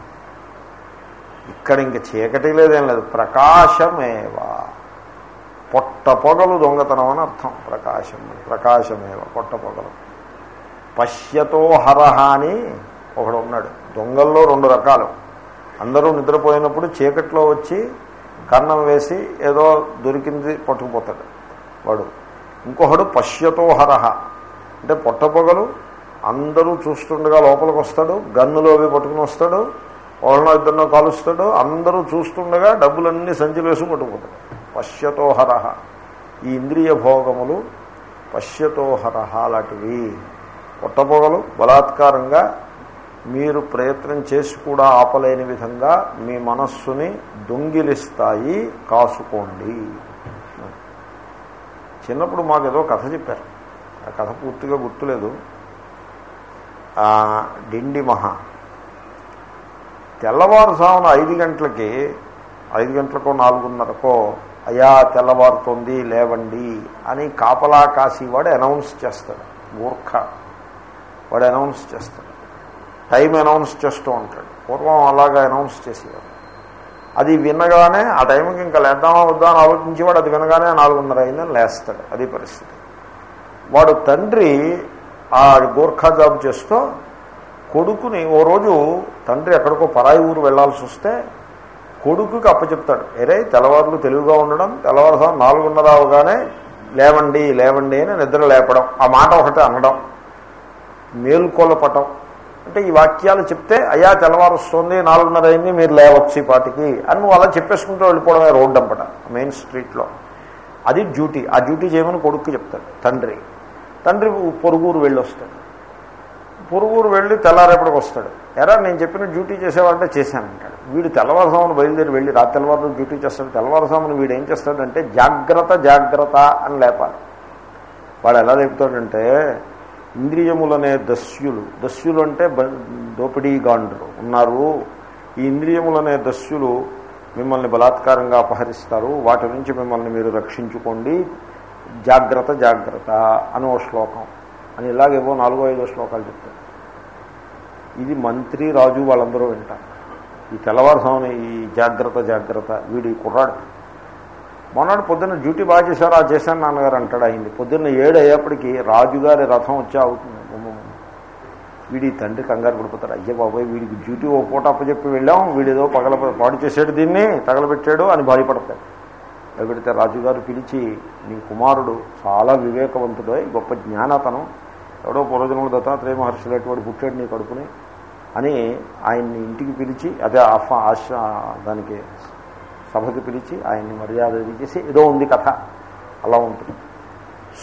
ఇక్కడ ఇంక చీకటి లేదేం లేదు. ప్రకాశమేవా. పొట్ట పొగలు దొంగతనం అని అర్థం. ప్రకాశం ప్రకాశమేవ పొట్ట పొగలు. పశ్యతో హరహ అని ఒకడు ఉన్నాడు. దొంగల్లో రెండు రకాలు. అందరూ నిద్రపోయినప్పుడు చీకట్లో వచ్చి కన్నం వేసి ఏదో దొరికింది పట్టుకుపోతాడు వాడు. ఇంకొకడు పశ్యతో హరహ. అంటే పొట్టపొగలు అందరూ చూస్తుండగా లోపలికి వస్తాడు గన్నులో అవి పట్టుకుని వస్తాడు వాళ్ళనో ఇద్దరినో కాలుస్తాడు అందరూ చూస్తుండగా డబ్బులన్నీ సంచి వేసి కొట్టుకుంటాడు పశ్యతోహర. ఈ ఇంద్రియ భోగములు పశ్యతోహర లాంటివి. పొట్టపొగలు బలాత్కారంగా మీరు ప్రయత్నం చేసి కూడా ఆపలేని విధంగా మీ మనస్సుని దొంగిలిస్తాయి. కాసుకోండి. చిన్నప్పుడు మాకు ఏదో కథ చెప్పారు. ఆ కథ పూర్తిగా గుర్తులేదు. డిండి మహా తెల్లవారుజామున ఐదు గంటలకి ఐదు గంటలకో నాలుగున్నరకో అయా తెల్లవారుతోంది లేవండి అని కాపలా కాసి వాడు అనౌన్స్ చేస్తాడు. మూర్ఖ. వాడు అనౌన్స్ చేస్తాడు. టైం అనౌన్స్ చేస్తూ ఉంటాడు. పూర్వం అలాగా అనౌన్స్ చేసేవాడు. అది వినగానే ఆ టైంకి ఇంకా లేద్దామా వద్దా అని ఆలోచించేవాడు. అది వినగానే నాలుగున్నర అయిందని లేస్తాడు. అది పరిస్థితి. వాడు తండ్రి ఆ గోర్ఖా జాబ్ చేస్తూ కొడుకుని ఓ రోజు తండ్రి ఎక్కడికో పరాయి ఊరు వెళ్ళాల్సి వస్తే కొడుకుకి అప్పచెప్తాడు. ఎరే తెల్లవారులు తెలివిగా ఉండడం తెల్లవారుసారి నాలుగున్నర అవగానే లేవండి లేవండి అని నిద్ర లేపడం. ఆ మాట ఒకటి అనడం. మేల్కొలపటం. అంటే ఈ వాక్యాలు చెప్తే అయ్యా తెల్లవారు వస్తుంది నాలుగున్నర అయింది మీరు లేవచ్చు ఈ పాటికి అని నువ్వు అలా చెప్పేసుకుంటూ వెళ్ళిపోవడమే రోడ్డు అంపట మెయిన్ స్ట్రీట్లో. అది డ్యూటీ. ఆ డ్యూటీ చేయమని కొడుకు చెప్తాడు తండ్రి. తండ్రి పొరుగురు వెళ్ళి వస్తాడు పొరుగురు వెళ్ళి తెల్లారేపటికి వస్తాడు. ఎరా నేను చెప్పిన డ్యూటీ చేసేవాడంటే చేశానంటాడు వీడు తెల్లవారుసామును బయలుదేరి వెళ్ళి రాత్రి తెల్లవారు డ్యూటీ చేస్తాడు. తెల్లవారుసామును వీడు ఏం చేస్తాడంటే జాగ్రత్త జాగ్రత్త అని లేపాలి. వాడు ఎలా లేపుతాడంటే ఇంద్రియములనే దస్యులు. దస్యులు అంటే దోపిడీగాండ్రు ఉన్నారు. ఈ ఇంద్రియములనే దస్యులు మిమ్మల్ని బలాత్కారంగా అపహరిస్తారు. వాటి నుంచి మిమ్మల్ని మీరు రక్షించుకోండి. జాగ్రత్త జాగ్రత్త అని ఓ శ్లోకం. అని ఇలాగేవో నాలుగో ఐదో శ్లోకాలు చెప్తారు ఇది మంత్రి రాజు వాళ్ళందరూ వింటారు. ఈ తెల్లవారుసామున ఈ జాగ్రత్త జాగ్రత్త వీడి కుర్రాడు. మొన్నటి పొద్దున్న డ్యూటీ బాగా చేశారు ఆ చేశాను నాన్నగారు అంటాడు అయింది పొద్దున్న ఏడు అయ్యేప్పటికీ రాజుగారి రథం వచ్చే అవుతుంది వీడి తండ్రి కంగారు పడిపోతాడు. అయ్యే బాబాయ్ వీడికి డ్యూటీ ఓ పూట అప్పచెప్పి వెళ్ళాం వీడేదో పగల పాడు చేసాడు దీన్ని తగలబెట్టాడు అని బాధపడతాడు పెడితే రాజుగారు పిలిచి నీ కుమారుడు చాలా వివేకవంతుడై గొప్ప జ్ఞానతనం ఎవడో పూర్వజనుడు దత్తాత్రేయ మహర్షి అటువంటి పుట్టాడు నీ కడుపుని అని ఆయన్ని ఇంటికి పిలిచి అదే ఆఫ ఆశ దానికి సభకి పిలిచి ఆయన్ని మర్యాద చేసి ఏదో ఉంది కథ అలా ఉంటుంది.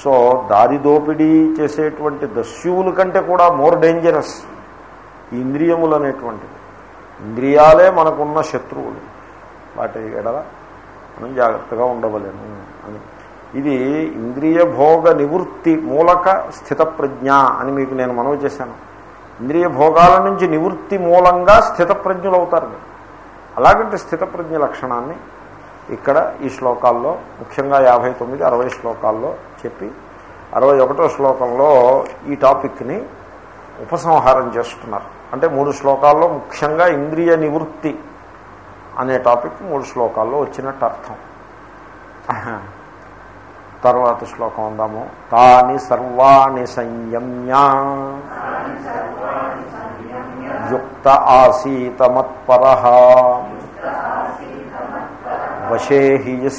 సో దారి దోపిడీ చేసేటువంటి దస్యువుల కంటే కూడా మోర్ డేంజరస్ ఈ ఇంద్రియములు అనేటువంటివి ఇంద్రియాలే మనకున్న శత్రువులు. వాటి ఎడల మనం జాగ్రత్తగా ఉండవలేము అని. ఇది ఇంద్రియ భోగ నివృత్తి మూలక స్థిత ప్రజ్ఞ అని మీకు నేను మనవి చేశాను. ఇంద్రియ భోగాల నుంచి నివృత్తి మూలంగా స్థితప్రజ్ఞులు అవుతారు మీరు. అలాగంటే స్థితప్రజ్ఞ లక్షణాన్ని ఇక్కడ ఈ శ్లోకాల్లో ముఖ్యంగా యాభై తొమ్మిది అరవై శ్లోకాల్లో చెప్పి అరవై ఒకటో శ్లోకంలో ఈ టాపిక్ని ఉపసంహారం చేస్తున్నారు. అంటే మూడు శ్లోకాల్లో ముఖ్యంగా ఇంద్రియ నివృత్తి అనే టాపిక్ మూడు శ్లోకాల్లో వచ్చినట్టు అర్థం. తర్వాత శ్లోకం అందాము తాని సర్వాణి సంయమ్యా. యుక్త ఆసీతమత్పర. వశే హి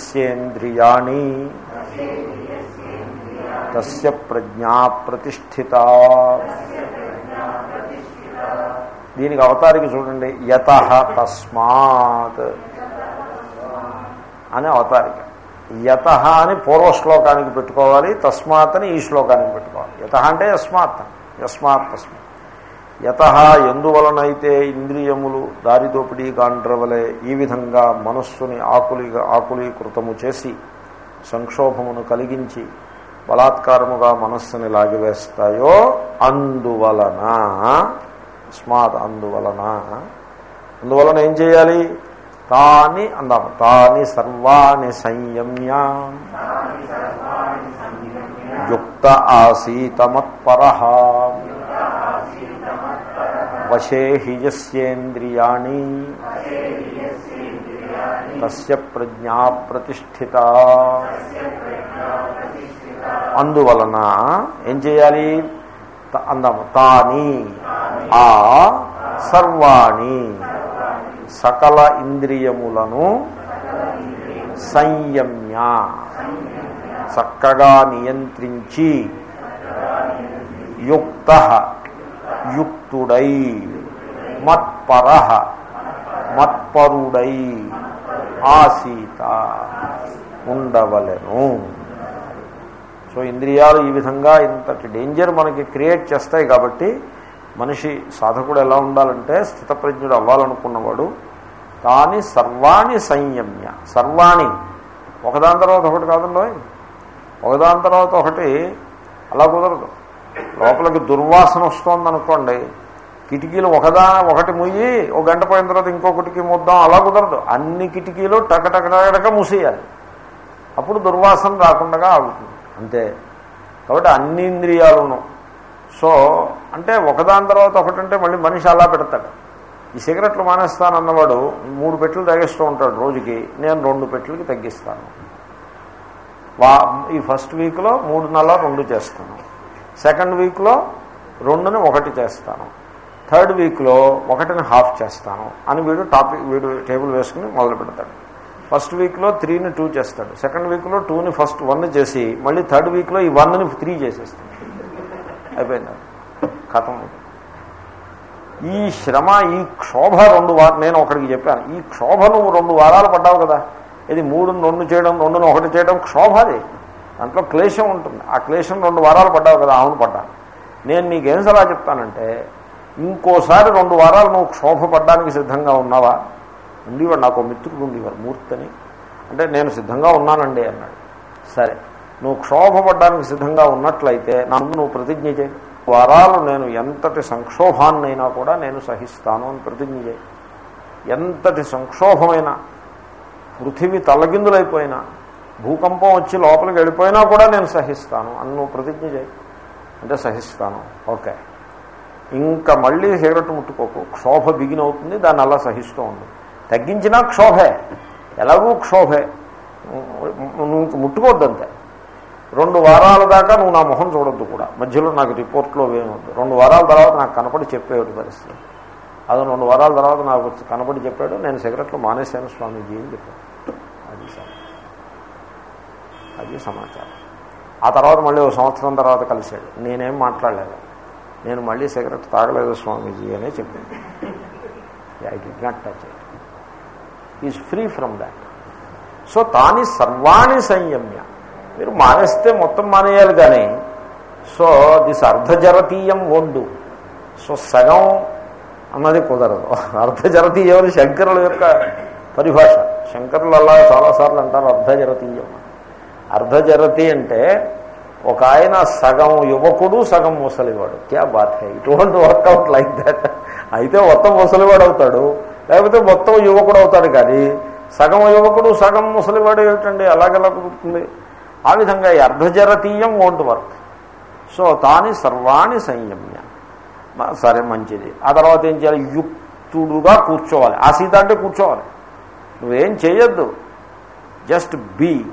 తస్య ప్రజ్ఞా ప్రతిష్ఠిత. దీనికి అవతారికి చూడండి. యత తస్మాత్. అనే అవతారిక. యత అని పూర్వ శ్లోకానికి పెట్టుకోవాలి తస్మాత్ అని ఈ శ్లోకానికి పెట్టుకోవాలి. యత అంటే యస్మాత్ యస్మాత్ తస్మాత్. యత ఎందువలనైతే ఇంద్రియములు దారిదోపిడీ గాండ్రవలే ఈ విధంగా మనస్సుని ఆకులిగా ఆకులీకృతము చేసి సంక్షోభమును కలిగించి బలాత్కారముగా మనస్సుని లాగివేస్తాయో అందువలన స్మాత్ అందువలన అందువలన ఏం చేయాలి? తాని అందాము తాని సర్వాణి సంయమ్య. యుక్త ఆసీతమత్పర. వశే హి తస్య ప్రజ్ఞా ప్రతిష్ఠిత. అందువలన ఏం చేయాలి? అందాము తాని. ఆ సర్వాణి. సకల ఇంద్రియములను సంయమ్య. చక్కగా నియంత్రించి యుక్త యుక్తుడై మత్పర మత్పరుడై ఆసీత ఉండవలెను. సో ఇంద్రియాలు ఈ విధంగా ఇంతటి డేంజర్ మనకి క్రియేట్ చేస్తాయి కాబట్టి మనిషి సాధకుడు ఎలా ఉండాలంటే స్థితప్రజ్ఞుడు అవ్వాలనుకున్నవాడు తాని సర్వాణి సంయమ్య. సర్వాణి. ఒకదాని తర్వాత ఒకటి కాదండో ఒకదాని తర్వాత ఒకటి అలా కుదరదు. లోపలికి దుర్వాసన వస్తోందనుకోండి కిటికీలు ఒకదా ఒకటి ముయ్యి ఒక గంట పోయిన తర్వాత ఇంకొకటికి ముద్దాం అలా కుదరదు. అన్ని కిటికీలు టకటకటక మూసేయాలి. అప్పుడు దుర్వాసన రాకుండా ఆగుతుంది. అంతే. కాబట్టి అన్ని ఇంద్రియాలను సో అంటే ఒకదాని తర్వాత ఒకటంటే మళ్ళీ మనిషి అలా పెడతాడు. ఈ సిగరెట్లు మానేస్తానన్నవాడు మూడు పెట్లు తగ్గిస్తూ ఉంటాడు రోజుకి నేను రెండు పెట్టెలకి తగ్గిస్తాను. వా ఈ ఫస్ట్ వీక్లో మూడు నెలల రెండు చేస్తాను. సెకండ్ వీక్లో రెండుని ఒకటి చేస్తాను. థర్డ్ వీక్లో ఒకటిని హాఫ్ చేస్తాను అని వీడు టాపిక్ వీడు టేబుల్ వేసుకుని మొదలు పెడతాడు. ఫస్ట్ వీక్లో త్రీని టూ చేస్తాడు. సెకండ్ వీక్లో టూని ఫస్ట్ వన్ చేసి మళ్ళీ థర్డ్ వీక్లో ఈ వన్ని త్రీ చేసేస్తాడు. అయిపోయింది. కథం ఈ శ్రమ ఈ క్షోభ రెండు వారాలు నేను ఒకరికి చెప్పాను. ఈ క్షోభ నువ్వు రెండు వారాలు పడ్డావు కదా. ఇది మూడు రెండు చేయడం రెండును ఒకటి చేయడం క్షోభ అది. దాంట్లో క్లేశం ఉంటుంది. ఆ క్లేశం రెండు వారాలు పడ్డావు కదా అవును పడ్డాను నేను నీకేం సలహా చెప్తానంటే ఇంకోసారి రెండు వారాలు నువ్వు క్షోభ పడ్డానికి సిద్ధంగా ఉన్నావా? ఉండేవాడు నాకు మిత్రుడు ఉండేవారు మూర్తని. అంటే నేను సిద్ధంగా ఉన్నానండి అన్నాడు. సరే. నువ్వు క్షోభపడ్డానికి సిద్ధంగా ఉన్నట్లయితే నా ముందు నువ్వు ప్రతిజ్ఞ చేయి వారాలు నేను ఎంతటి సంక్షోభాన్నైనా కూడా నేను సహిస్తాను అని ప్రతిజ్ఞ చేయి ఎంతటి సంక్షోభమైన పృథివీ తల్లగిందులైపోయినా భూకంపం వచ్చి లోపలికి వెళ్ళిపోయినా కూడా నేను సహిస్తాను అని నువ్వు ప్రతిజ్ఞ చేయి అంటే సహిస్తాను ఓకే ఇంకా మళ్ళీ సిగరెట్ ముట్టుకోకు క్షోభ బిగిన్ అవుతుంది దాన్ని అలా సహిస్తూ ఉంది తగ్గించినా క్షోభే ఎలాగూ క్షోభే నువ్వు ఇంక ముట్టుకోవద్దంతే రెండు వారాల దాకా నువ్వు నా మొహం చూడొద్దు కూడా. మధ్యలో నాకు రిపోర్ట్లో వేయవద్దు రెండు వారాల తర్వాత నాకు కనపడి చెప్పేవాడు పరిస్థితి. అది రెండు వారాల తర్వాత నాకు కనపడి చెప్పాడు నేను సిగరెట్లు మానేశాను స్వామీజీ అని చెప్పాడు. అది అది సమాచారం. ఆ తర్వాత మళ్ళీ ఒక సంవత్సరం తర్వాత కలిశాడు. నేనేం మాట్లాడలేదు. నేను మళ్ళీ సిగరెట్ తాగలేదు స్వామీజీ అనే చెప్పాను I did not touch it is free from that so తాని సర్వాణి సంయమ్య. మీరు మానేస్తే మొత్తం మానేయాలి కానీ సో దిస్ అర్ధజరతీయం ఒడ్డు సో సగం అన్నది కుదరదు. అర్ధజరతీయం అని శంకరుల యొక్క పరిభాష. శంకరులు అలా చాలాసార్లు అంటారు అర్ధజరతీయం. అర్ధజరతి అంటే ఒక ఆయన సగం యువకుడు సగం ముసలివాడు. క్యా బాధ ఇటువంటి వర్కౌట్ లైక్ దట్ అయితే మొత్తం ముసలివాడు అవుతాడు. లేకపోతే మొత్తం యువకుడు అవుతాడు కానీ సగం యువకుడు సగం ముసలివాడు ఏమిటండి? అలాగెలా కుదురుతుంది? ఆ విధంగా ఈ అర్ధజరతీయం వోంట్ వర్క్ సో తాని సర్వాణి సంయమ్య. సరే మంచిది. ఆ తర్వాత ఏం చేయాలి? యుక్తుడుగా కూర్చోవాలి. ఆ సీత అంటే కూర్చోవాలి. నువ్వేం చేయొద్దు. Just be.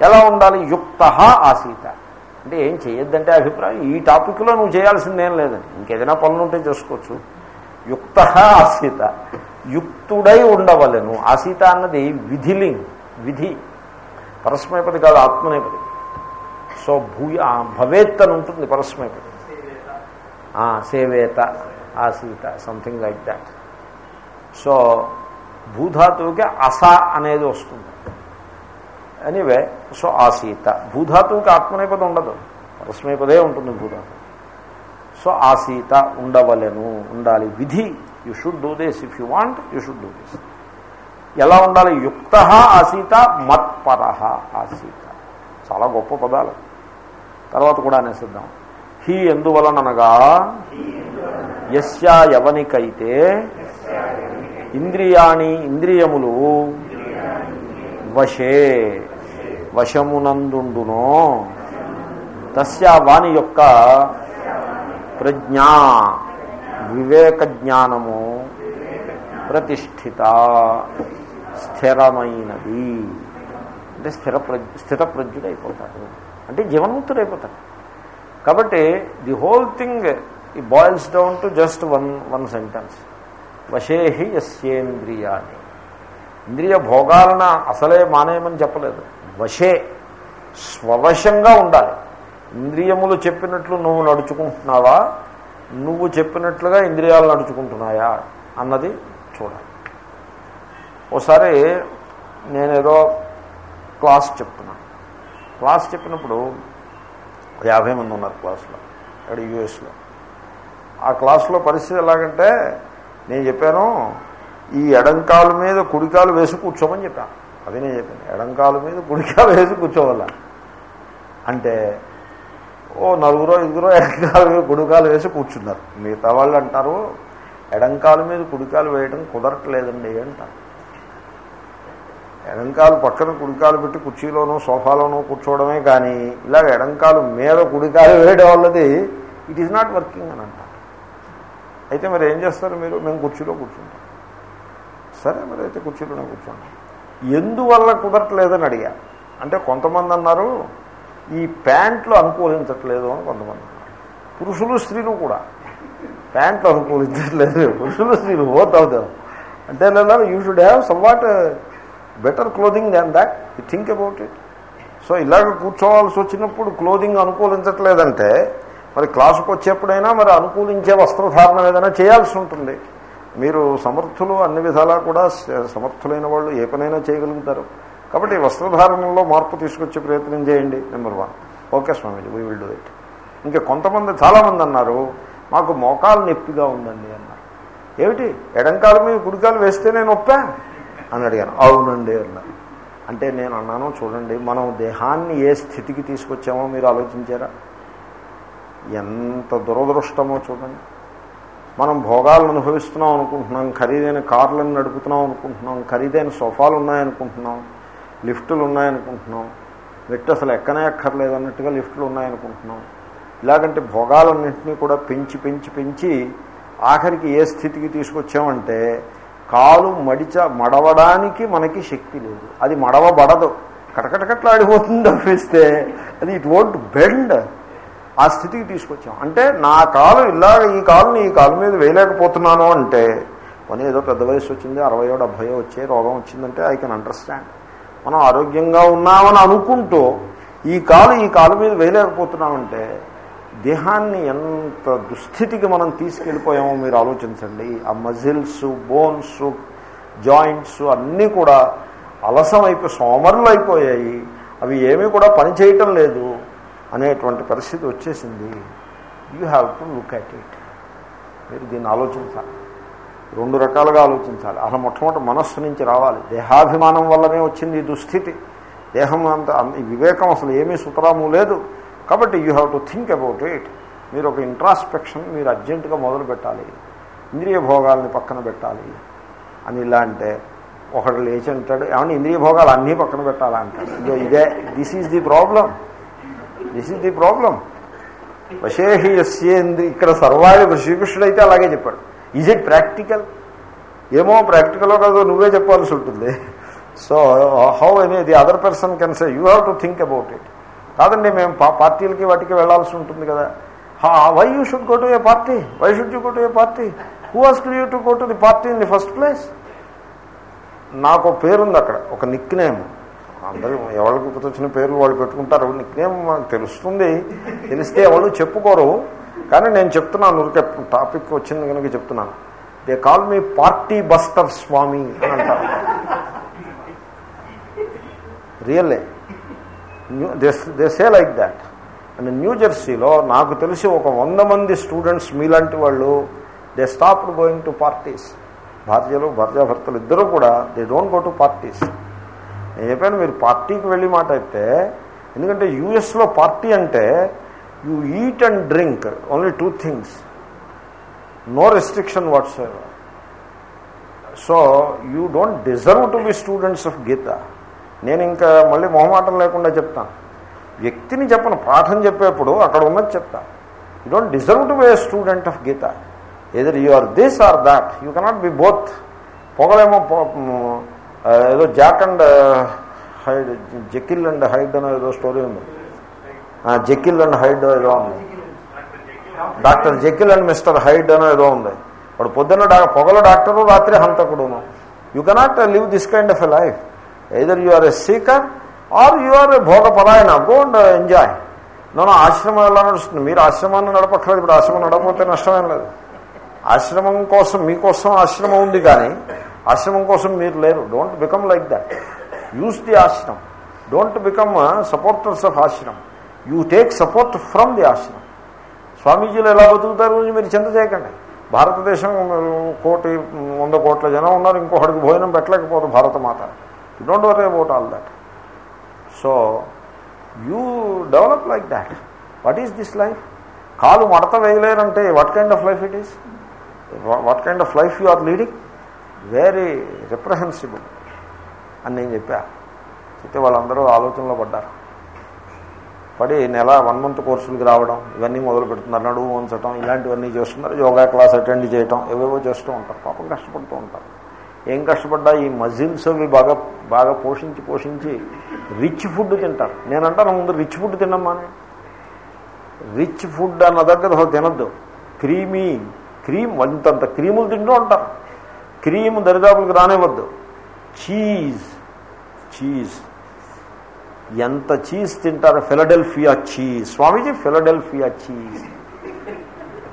ఎలా ఉండాలి? యుక్త ఆసీత అంటే ఏం చేయొద్దంటే అభిప్రాయం. ఈ టాపిక్లో నువ్వు చేయాల్సిందేం లేదని. ఇంకేదైనా పనులు ఉంటే చేసుకోవచ్చు. యుక్త ఆసీత యుక్తుడై ఉండవలను. ఆసీత అన్నది విధిలింగ్. విధి. పరస్మైపది కాదు ఆత్మనేపది సో భూయ భవేత్ అని ఉంటుంది పరస్మైపది సేవేత ఆసీత సంథింగ్ లైక్ దాట్ సో భూధాతువుకి అస అనేది వస్తుంది. Anyway so ఆసీత. భూధాతువుకి ఆత్మనేపదం ఉండదు. పరస్మైపదే ఉంటుంది భూధాతు సో ఆసీత ఉండవలెను. ఉండాలి. విధి you should do this if you want you should do this ఎలా ఉండాలి? యుక్త ఆసీత మత్పర ఆసీత. చాలా గొప్ప పదాలు. తర్వాత కూడా అనేసిద్దాం. హీ ఎందువలననగా యస్యా యవనికైతే ఇంద్రియాణి ఇంద్రియములు వశే వశమునందుండునో తస్యా వాణి యొక్క ప్రజ్ఞా వివేక జ్ఞానము ప్రతిష్ఠిత. స్థిరమైనది. అంటే స్థిర ప్రజ్ స్థిత ప్రజ్ఞుడైపోతాడు. అంటే జీవన్ముక్తుడైపోతాడు. కాబట్టి ది హోల్ థింగ్ ఈ boils down to just one one sentence వశేహి యస్యేంద్రియాన్ని ఇంద్రియ భోగాలన అసలే మానేయమని చెప్పలేదు. వశే స్వవశంగా ఉండాలి. ఇంద్రియములు చెప్పినట్లు నువ్వు నడుచుకుంటున్నావా? నువ్వు చెప్పినట్లుగా ఇంద్రియాలు నడుచుకుంటున్నాయా? అన్నది చూడాలి. ఒకసారి నేనేదో క్లాస్ చెప్తున్నాను క్లాస్ చెప్పినప్పుడు యాభై మంది ఉన్నారు క్లాస్లో అక్కడ యూఎస్లో. ఆ క్లాస్లో పరిస్థితి ఎలాగంటే నేను చెప్పాను ఈ ఎడంకాలు మీద కుడికాలు వేసి కూర్చోమని చెప్పాను అది నేను చెప్పాను ఎడంకాలు మీద కుడికాలు వేసి కూర్చోవాల? అంటే ఓ నలుగురో ఐదుగురో ఎడంకాలు మీద కుడికాలు వేసి కూర్చున్నారు. మిగతా వాళ్ళు అంటారు ఎడంకాలు మీద కుడికాలు వేయడం కుదరట్లేదండి అంటారు. ఎడంకాలు పక్కన కుడికాలు పెట్టి కుర్చీలోనో సోఫాలోనో కూర్చోవడమే కానీ ఇలాగ ఎడంకాలు మీద కుడికాలు వేయడం వల్లది ఇట్ ఈజ్ నాట్ వర్కింగ్ అని అంటారు. అయితే మరి ఏం చేస్తారు మీరు? మేము కుర్చీలో కూర్చుంటాం. సరే మరి అయితే కుర్చీలోనే కూర్చోండి ఎందువల్ల కుదరట్లేదని అడిగా. అంటే కొంతమంది అన్నారు ఈ ప్యాంట్లు అనుకూలించట్లేదు అని కొంతమంది పురుషులు స్త్రీలు కూడా. ప్యాంట్లు అనుకూలించట్లేదు. పురుషులు స్త్రీలు బోత్ అవుతారు అంటే you should have somewhat better clothing than that you think about it so ఇలాగ కూర్చోవాల్సి వచ్చినప్పుడు క్లోదింగ్ అనుకూలించట్లేదంటే మరి క్లాసుకు వచ్చేప్పుడైనా మరి అనుకూలించే వస్త్రధారణ ఏదైనా చేయాల్సి ఉంటుంది. మీరు సమర్థులు అన్ని విధాలా కూడా సమర్థులైన వాళ్ళు ఏ పనైనా చేయగలుగుతారు. కాబట్టి వస్త్రధారణలో మార్పు తీసుకొచ్చే ప్రయత్నం చేయండి number one. Okay Swamiji we will do it ఇంకా కొంతమంది చాలామంది అన్నారు మాకు మోకాలు నొప్పిగా ఉందండి అన్నారు. ఏమిటి? ఎడంకాలు మీద గుడికాలు వేస్తేనే నొప్పా? అని అడిగాను. అవునండి అన్నారు అంటే నేను అన్నాను చూడండి మనం దేహాన్ని ఏ స్థితికి తీసుకొచ్చామో మీరు ఆలోచించారా? ఎంత దురదృష్టమో చూడండి. మనం భోగాలను అనుభవిస్తున్నాం అనుకుంటున్నాం ఖరీదైన కార్లను నడుపుతున్నాం అనుకుంటున్నాం ఖరీదైన సోఫాలు ఉన్నాయనుకుంటున్నాం లిఫ్టులు ఉన్నాయనుకుంటున్నాం. లిఫ్ట్ అసలు ఎక్కనే ఎక్కర్లేదు అన్నట్టుగా లిఫ్టులు ఉన్నాయనుకుంటున్నాం. ఇలాగంటే భోగాలన్నింటినీ కూడా పెంచి పెంచి పెంచి ఆఖరికి ఏ స్థితికి తీసుకొచ్చామంటే కాలు మడిచ మడవడానికి మనకి శక్తి లేదు. అది మడవబడదు. కటకటకట్లాడిపోతుంది తప్పిస్తే అది ఇట్ వోంట్ బెండ్ ఆ స్థితికి తీసుకొచ్చాం. అంటే నా కాలు ఇలాగ ఈ కాలుని ఈ కాలు మీద వేయలేకపోతున్నాను అంటే పని ఏదో పెద్ద వయసు వచ్చింది అరవయో డెబ్భయో వచ్చే రోగం వచ్చిందంటే ఐ కెన్ అండర్స్టాండ్ మనం ఆరోగ్యంగా ఉన్నామని అనుకుంటూ ఈ కాలు ఈ కాలు మీద వేయలేకపోతున్నామంటే దేహాన్ని ఎంత దుస్థితికి మనం తీసుకెళ్ళిపోయామో మీరు ఆలోచించండి. ఆ మజిల్స్ బోన్స్ జాయింట్స్ అన్నీ కూడా అలసమైపోయి సోమరులు అయిపోయాయి అవి ఏమీ కూడా పనిచేయటం లేదు అనేటువంటి పరిస్థితి వచ్చేసింది. You have to look at it. మీరు దీన్ని ఆలోచించాలి. రెండు రకాలుగా ఆలోచించాలి. అలా మొట్టమొదటి మనస్సు నుంచి రావాలి. దేహాభిమానం వల్లనే వచ్చింది దుస్థితి. దేహం అంత అంత- వివేకం అసలు ఏమీ సుతరాము లేదు. కాబట్టి you have to think about it మీరు ఒక ఇంట్రాస్పెక్షన్ మీరు అర్జెంటుగా మొదలు పెట్టాలి. ఇంద్రియ భోగాల్ని పక్కన పెట్టాలి. అని ఇలా అంటే ఒకడు లేచి అంటాడు ఏమన్నా ఇంద్రియ భోగాలు అన్నీ పక్కన పెట్టాలా? అంటాడు. ఇదో ఇదే this is the problem this is the problem వశేహియస్యేంద్రి ఇక్కడ సర్వాయుడు శ్రీకృష్ణుడు అయితే అలాగే చెప్పాడు. ఈజ్ ఇట్ ప్రాక్టికల్ ఏమో ప్రాక్టికల్లో కాదు నువ్వే చెప్పాల్సి ఉంటుంది. So how any the other person can say you have to think about it కాదండి మేము పా- పార్టీలకి వాటికి వెళ్ళాల్సి ఉంటుంది కదా. Why you should go to a party why should you go to a party who has you to go to the party in the first place నాకు ఒక పేరుంది అక్కడ ఒక నిక్ నేమ్ అందరూ ఎవరికి వచ్చిన పేర్లు వాళ్ళు పెట్టుకుంటారు నిక్ నేమ్ మనకు తెలుస్తుంది. తెలిస్తే ఎవరు చెప్పుకోరు. కానీ నేను చెప్తున్నాను ఊరికే టాపిక్ వచ్చింది కనుక చెప్తున్నాను. They call me party buster Swami అని అంటారు. Really new they say like that and new జెర్సీలో నాకు తెలిసి ఒక వంద మంది స్టూడెంట్స్ మీలాంటి వాళ్ళు they stopped going to parties భార్యలు భార్యాభర్తలు ఇద్దరూ కూడా they don't go to parties నేను చెప్పాను మీరు పార్టీకి వెళ్ళి మాట అయితే ఎందుకంటే యూఎస్లో పార్టీ అంటే you eat and drink only two things no restriction what's so you don't deserve to be students of Gita నేను ఇంకా మళ్ళీ మొహమాటం లేకుండా చెప్తాను వ్యక్తిని చెప్పను పాఠం చెప్పేప్పుడు అక్కడ ఉన్నది చెప్తా. You don't deserve to be student of Gita either you are this or that you cannot be both పొగలేమో ఏదో Jack and Hyde Jekyll and Hyde అనే ఏదో స్టోరీ ఉంది. జకిల్ అండ్ హైడ్ ఏదో ఉంది. Doctor Jekyll and mister Hyde అనో ఏదో ఉంది. వాడు పొద్దున్న డా పొగల డాక్టరు రాత్రి హంతకుడును. You cannot live this kind of a life either you are a seeker or you are a భోగ పరాయణ గో అండ్ ఎంజాయ్ నన్ను ఆశ్రమం ఎలా నడుస్తుంది మీరు ఆశ్రమాన్ని నడపక్కర్లేదు ఇప్పుడు ఆశ్రమం నడపకపోతే నష్టమేం లేదు. ఆశ్రమం కోసం మీకోసం ఆశ్రమం ఉంది కానీ ఆశ్రమం కోసం మీరు లేరు. Don't become like that uses the ashram don't become supporters of ashram you take support from the ashram స్వామీజీలు ఎలా బతుకుతారు గురించి మీరు చింత చేయకండి. భారతదేశం కోటి వంద కోట్ల జనం ఉన్నారు. ఇంకొకటికి భోజనం పెట్టలేకపోదు Bharatmata you don't worry about all that so you develop like that what is this life కాలు మడత వేయలేరంటే what kind of life it is what kind of life you are leading very reprehensible అని నేను చెప్పా. చెప్తే వాళ్ళందరూ ఆలోచనలో పడ్డారు. పడి నెల వన్ మంత్ కోర్సులకి రావడం ఇవన్నీ మొదలు పెడుతున్నారు. నడువు ఉంచడం ఇలాంటివన్నీ చేస్తున్నారు. యోగా క్లాస్ అటెండ్ చేయడం ఏవేవో చేస్తూ ఉంటారు. పాపం కష్టపడుతూ ఉంటారు. ఏం కష్టపడ్డా? ఈ మజిల్స్ అవి బాగా బాగా పోషించి పోషించి రిచ్ ఫుడ్ తింటారు. నేనంటాను ముందు రిచ్ ఫుడ్ తినమ్మానే రిచ్ ఫుడ్ అన్న దగ్గర అసలు తినద్దు. క్రీమీ క్రీమ్ అంతంత క్రీములు తింటూ ఉంటారు క్రీమ్ దరిదాపులకు రానివ్వద్దు. Cheese cheese. ఎంత చీజ్ తింటారు? Philadelphia cheese. Swamiji Philadelphia cheese.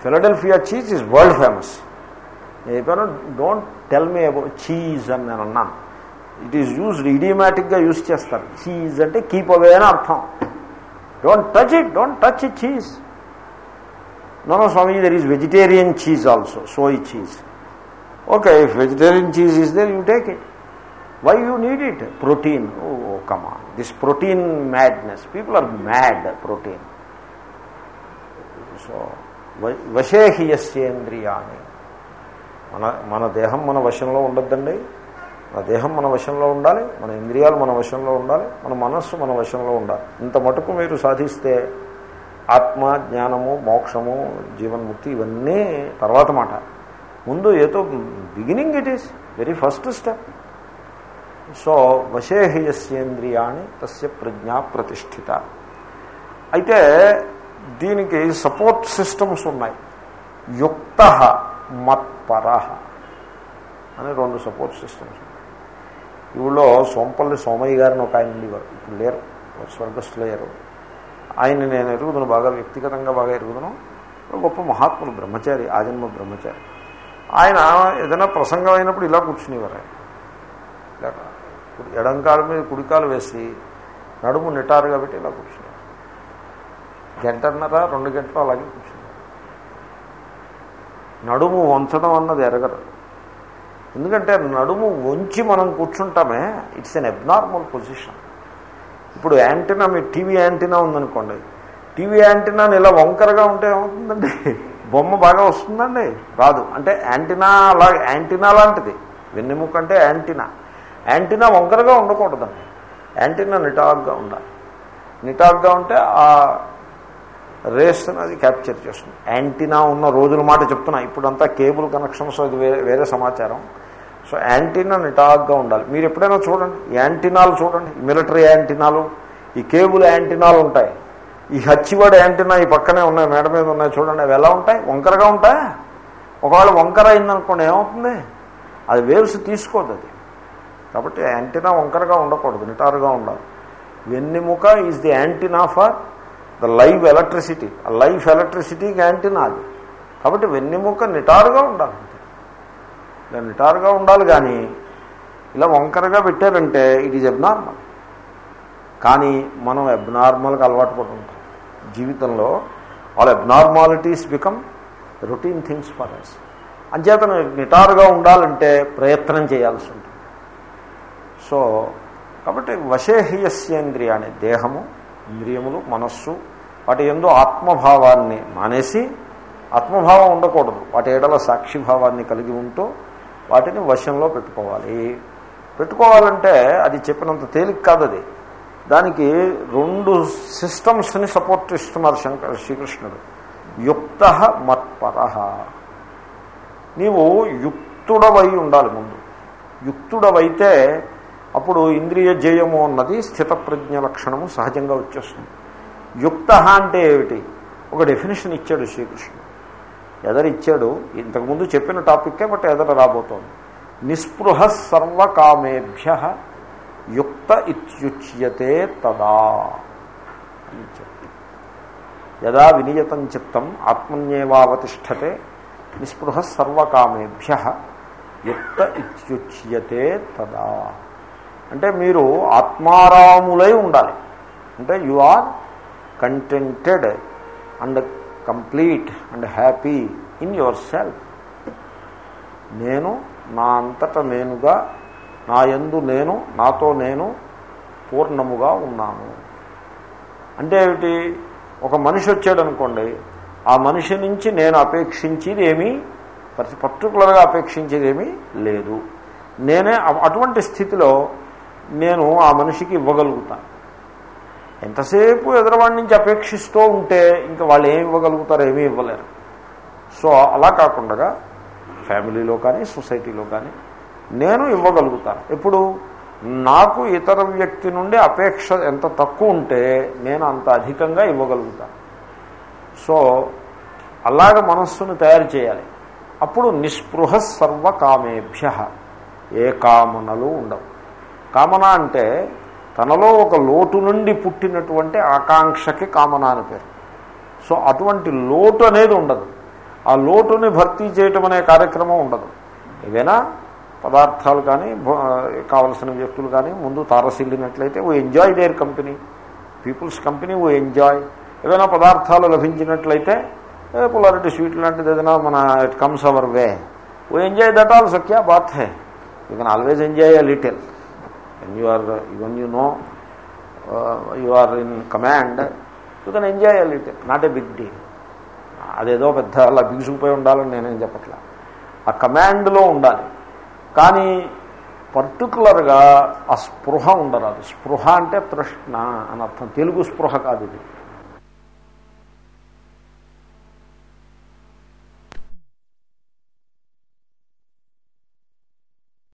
Philadelphia cheese is world famous చెప్పాను don't tell me about cheese అని నేను అన్నాను ఇట్ ఈస్ యూజ్డ్ ఇడియమాటిక్గా యూజ్ చేస్తారు చీజ్ అంటే కీప్ అవే అని అర్థం don't touch it don't touch it cheese no no Swamiji there is vegetarian cheese also soy cheese okay if vegetarian cheese is there you take it why you need it protein oh comma this protein madness people are mad protein so వశేహియస్యేంద్రియాన్ని మన మన దేహం మన వశంలో ఉండొద్దండి. మన దేహం మన వశంలో ఉండాలి మన ఇంద్రియాలు మన వశంలో ఉండాలి మన మనస్సు మన వశంలో ఉండాలి. ఇంత మటుకు మీరు సాధిస్తే ఆత్మ జ్ఞానము మోక్షము జీవన్ముక్తి ఇవన్నీ తర్వాత మాట. ముందు ఏదో beginning it is very first step. So వశేహయస్యేంద్రియాణి తస్య ప్రజ్ఞా ప్రతిష్ఠిత. అయితే దీనికి సపోర్ట్ సిస్టమ్స్ ఉన్నాయి. యుక్త పరాహ అని రెండు సపోర్ట్ సిస్టమ్స్ ఉన్నాయి ఈ సోంపల్లి సోమయ్య గారిని ఒక ఆయన ఉండేవారు. ఇప్పుడు లేరు. స్వర్గస్థులు లేరు ఆయన్ని నేను ఎరుగుదను. బాగా వ్యక్తిగతంగా బాగా ఎరుగుదను. గొప్ప మహాత్ములు బ్రహ్మచారి ఆజన్మ బ్రహ్మచారి. ఆయన ఏదైనా ప్రసంగం అయినప్పుడు ఇలా కూర్చునేవారు ఆయన. ఎడంకాలు మీద కుడికాలు వేసి నడుము నిటారుగా పెట్టి ఇలా కూర్చున్నారు గంటన్నర రెండు గంటలు అలాగే కూర్చున్నారు నడుము వంచడం అన్నది ఎరగరు. ఎందుకంటే నడుము వంచి మనం కూర్చుంటామే ఇట్స్ ఎన్ అబ్నార్మల్ పొజిషన్ ఇప్పుడు యాంటీనా మీ టీవీ యాంటీనా ఉందనుకోండి టీవీ యాంటీనాని ఇలా వంకరగా ఉంటే ఏమవుతుందండి? బొమ్మ బాగా వస్తుందండి? రాదు. అంటే యాంటీనా అలా యాంటీనా లాంటిది. వెన్నెముక అంటే యాంటీనా యాంటీనా వంకరగా ఉండకూడదండి. యాంటీనా నిటాగ్గా ఉండాలి. నిటాగ్గా ఉంటే ఆ రేస్ అది క్యాప్చర్ చేస్తుంది. యాంటీనా ఉన్న రోజుల మాట చెప్తున్నా. ఇప్పుడంతా కేబుల్ కనెక్షన్స్ అది వేరే వేరే సమాచారం. సో యాంటీనా నిటాగ్గా ఉండాలి. మీరు ఎప్పుడైనా చూడండి. యాంటీనాలు చూడండి. మిలిటరీ యాంటీనాలు ఈ కేబుల్ యాంటీనాలు ఉంటాయి. ఈ హచ్చివాడు యాంటీనా ఈ పక్కనే ఉన్నాయి మేడ మీద ఉన్నాయి చూడండి. అవి ఎలా ఉంటాయి? వంకరగా ఉంటాయా? ఒకవేళ వంకర అయిందనుకోండి ఏమవుతుంది? అది వేవ్స్ తీసుకోదు అది. కాబట్టి యాంటీనా వంకరగా ఉండకూడదు. నిటారుగా ఉండాలి. వెన్నెముక is the antenna for the live electricity ఆ లైఫ్ ఎలక్ట్రిసిటీకి యాంటీనా అది. కాబట్టి వెన్నెముక నిటారుగా ఉండాలి ఇలా నిటారుగా ఉండాలి కానీ ఇలా వంకరగా పెట్టారంటే ఇట్ ఈజ్ అబ్నార్మల్ కానీ మనం అబ్నార్మల్గా అలవాటు పడుతుంటాం జీవితంలో all abnormalities become routine things for us అంచేత నిటారుగా ఉండాలంటే ప్రయత్నం చేయాల్సి ఉంటుంది. సో కాబట్టి వశేహియస్యేంద్రియాన్ని దేహము ఇంద్రియములు మనస్సు వాటి ఎందు ఆత్మభావాన్ని మానేసి ఆత్మభావం ఉండకూడదు. వాటి ఏడల సాక్షిభావాన్ని కలిగి ఉంటూ వాటిని వశంలో పెట్టుకోవాలి. పెట్టుకోవాలంటే అది చెప్పినంత తేలిక కాదు అది. దానికి రెండు సిస్టమ్స్ని సపోర్ట్ ఇస్తున్నారు శంకర శ్రీకృష్ణుడు. యుక్త మత్పర. నీవు యుక్తుడవై ఉండాలి ముందు. యుక్తుడవైతే అప్పుడు ఇంద్రియ జయము అన్నది స్థితప్రజ్ఞ లక్షణము సహజంగా వచ్చేస్తుంది. యుక్త అంటే ఏమిటి? ఒక డెఫినేషన్ ఇచ్చాడు శ్రీకృష్ణుడు. ఎదరిచ్చాడు? ఇంతకుముందు చెప్పిన టాపిక్కే బట్ ఎదర రాబోతోంది. నిస్పృహ సర్వకామేభ్య యుక్త ఇత్యుచ్యతే తదా యదా వినియతం చిత్తం ఆత్మన్యేవావతిష్టతే నిస్పృహ సర్వకామేభ్య యుక్త ఇత్యుచ్యతే తదా. అంటే మీరు ఆత్మారాములై ఉండాలి. అంటే you are contented and complete and happy in yourself నేను నా అంతట నేనుగా నా యందు నేను నాతో నేను పూర్ణముగా ఉన్నాను. అంటే ఏమిటి? ఒక మనిషి వచ్చాడు అనుకోండి ఆ మనిషి నుంచి నేను అపేక్షించేది ఏమీ పర్టికులర్గా అపేక్షించేది ఏమీ లేదు. నేనే అటువంటి స్థితిలో నేను ఆ మనిషికి ఇవ్వగలుగుతాను. ఎంతసేపు ఎదరవాడి నుంచి అపేక్షిస్తూ ఉంటే ఇంకా వాళ్ళు ఏమి ఇవ్వగలుగుతారు ఏమీ ఇవ్వలేరు. సో అలా కాకుండా ఫ్యామిలీలో కానీ సొసైటీలో కానీ నేను ఇవ్వగలుగుతాను. ఇప్పుడు నాకు ఇతర వ్యక్తి నుండి అపేక్ష ఎంత తక్కువ ఉంటే నేను అంత అధికంగా ఇవ్వగలుగుతాను. సో అలాగ మనస్సును తయారు చేయాలి. అప్పుడు నిస్పృహ సర్వకామేభ్య. ఏ కామనలు ఉండవు. కామన అంటే తనలో ఒక లోటు నుండి పుట్టినటువంటి ఆకాంక్షకి కామన అని పేరు. సో అటువంటి లోటు అనేది ఉండదు. ఆ లోటుని భర్తీ చేయటం అనే కార్యక్రమం ఉండదు. ఏదైనా పదార్థాలు కానీ కావలసిన వ్యక్తులు కానీ ముందు తారసిల్లినట్లయితే ఓ enjoy their company people's company oh enjoy ఏదైనా పదార్థాలు లభించినట్లయితే ఏ స్వీట్ లాంటిది ఏదైనా మన it comes our way oh enjoy that all క్యా బాత్ హే? You can always enjoy a little when you are even you know you are in command you can enjoy a little not a big deal అదేదో పెద్ద అలా బిగుసుకుపోయి ఉండాలని నేనేం చెప్పట్లా. ఆ కమాండ్లో ఉండాలి. కానీ పర్టికులర్గా ఆ స్పృహ ఉండరాదు. స్పృహ అంటే తృష్ణ అని అర్థం. తెలుగు స్పృహ కాదు ఇది.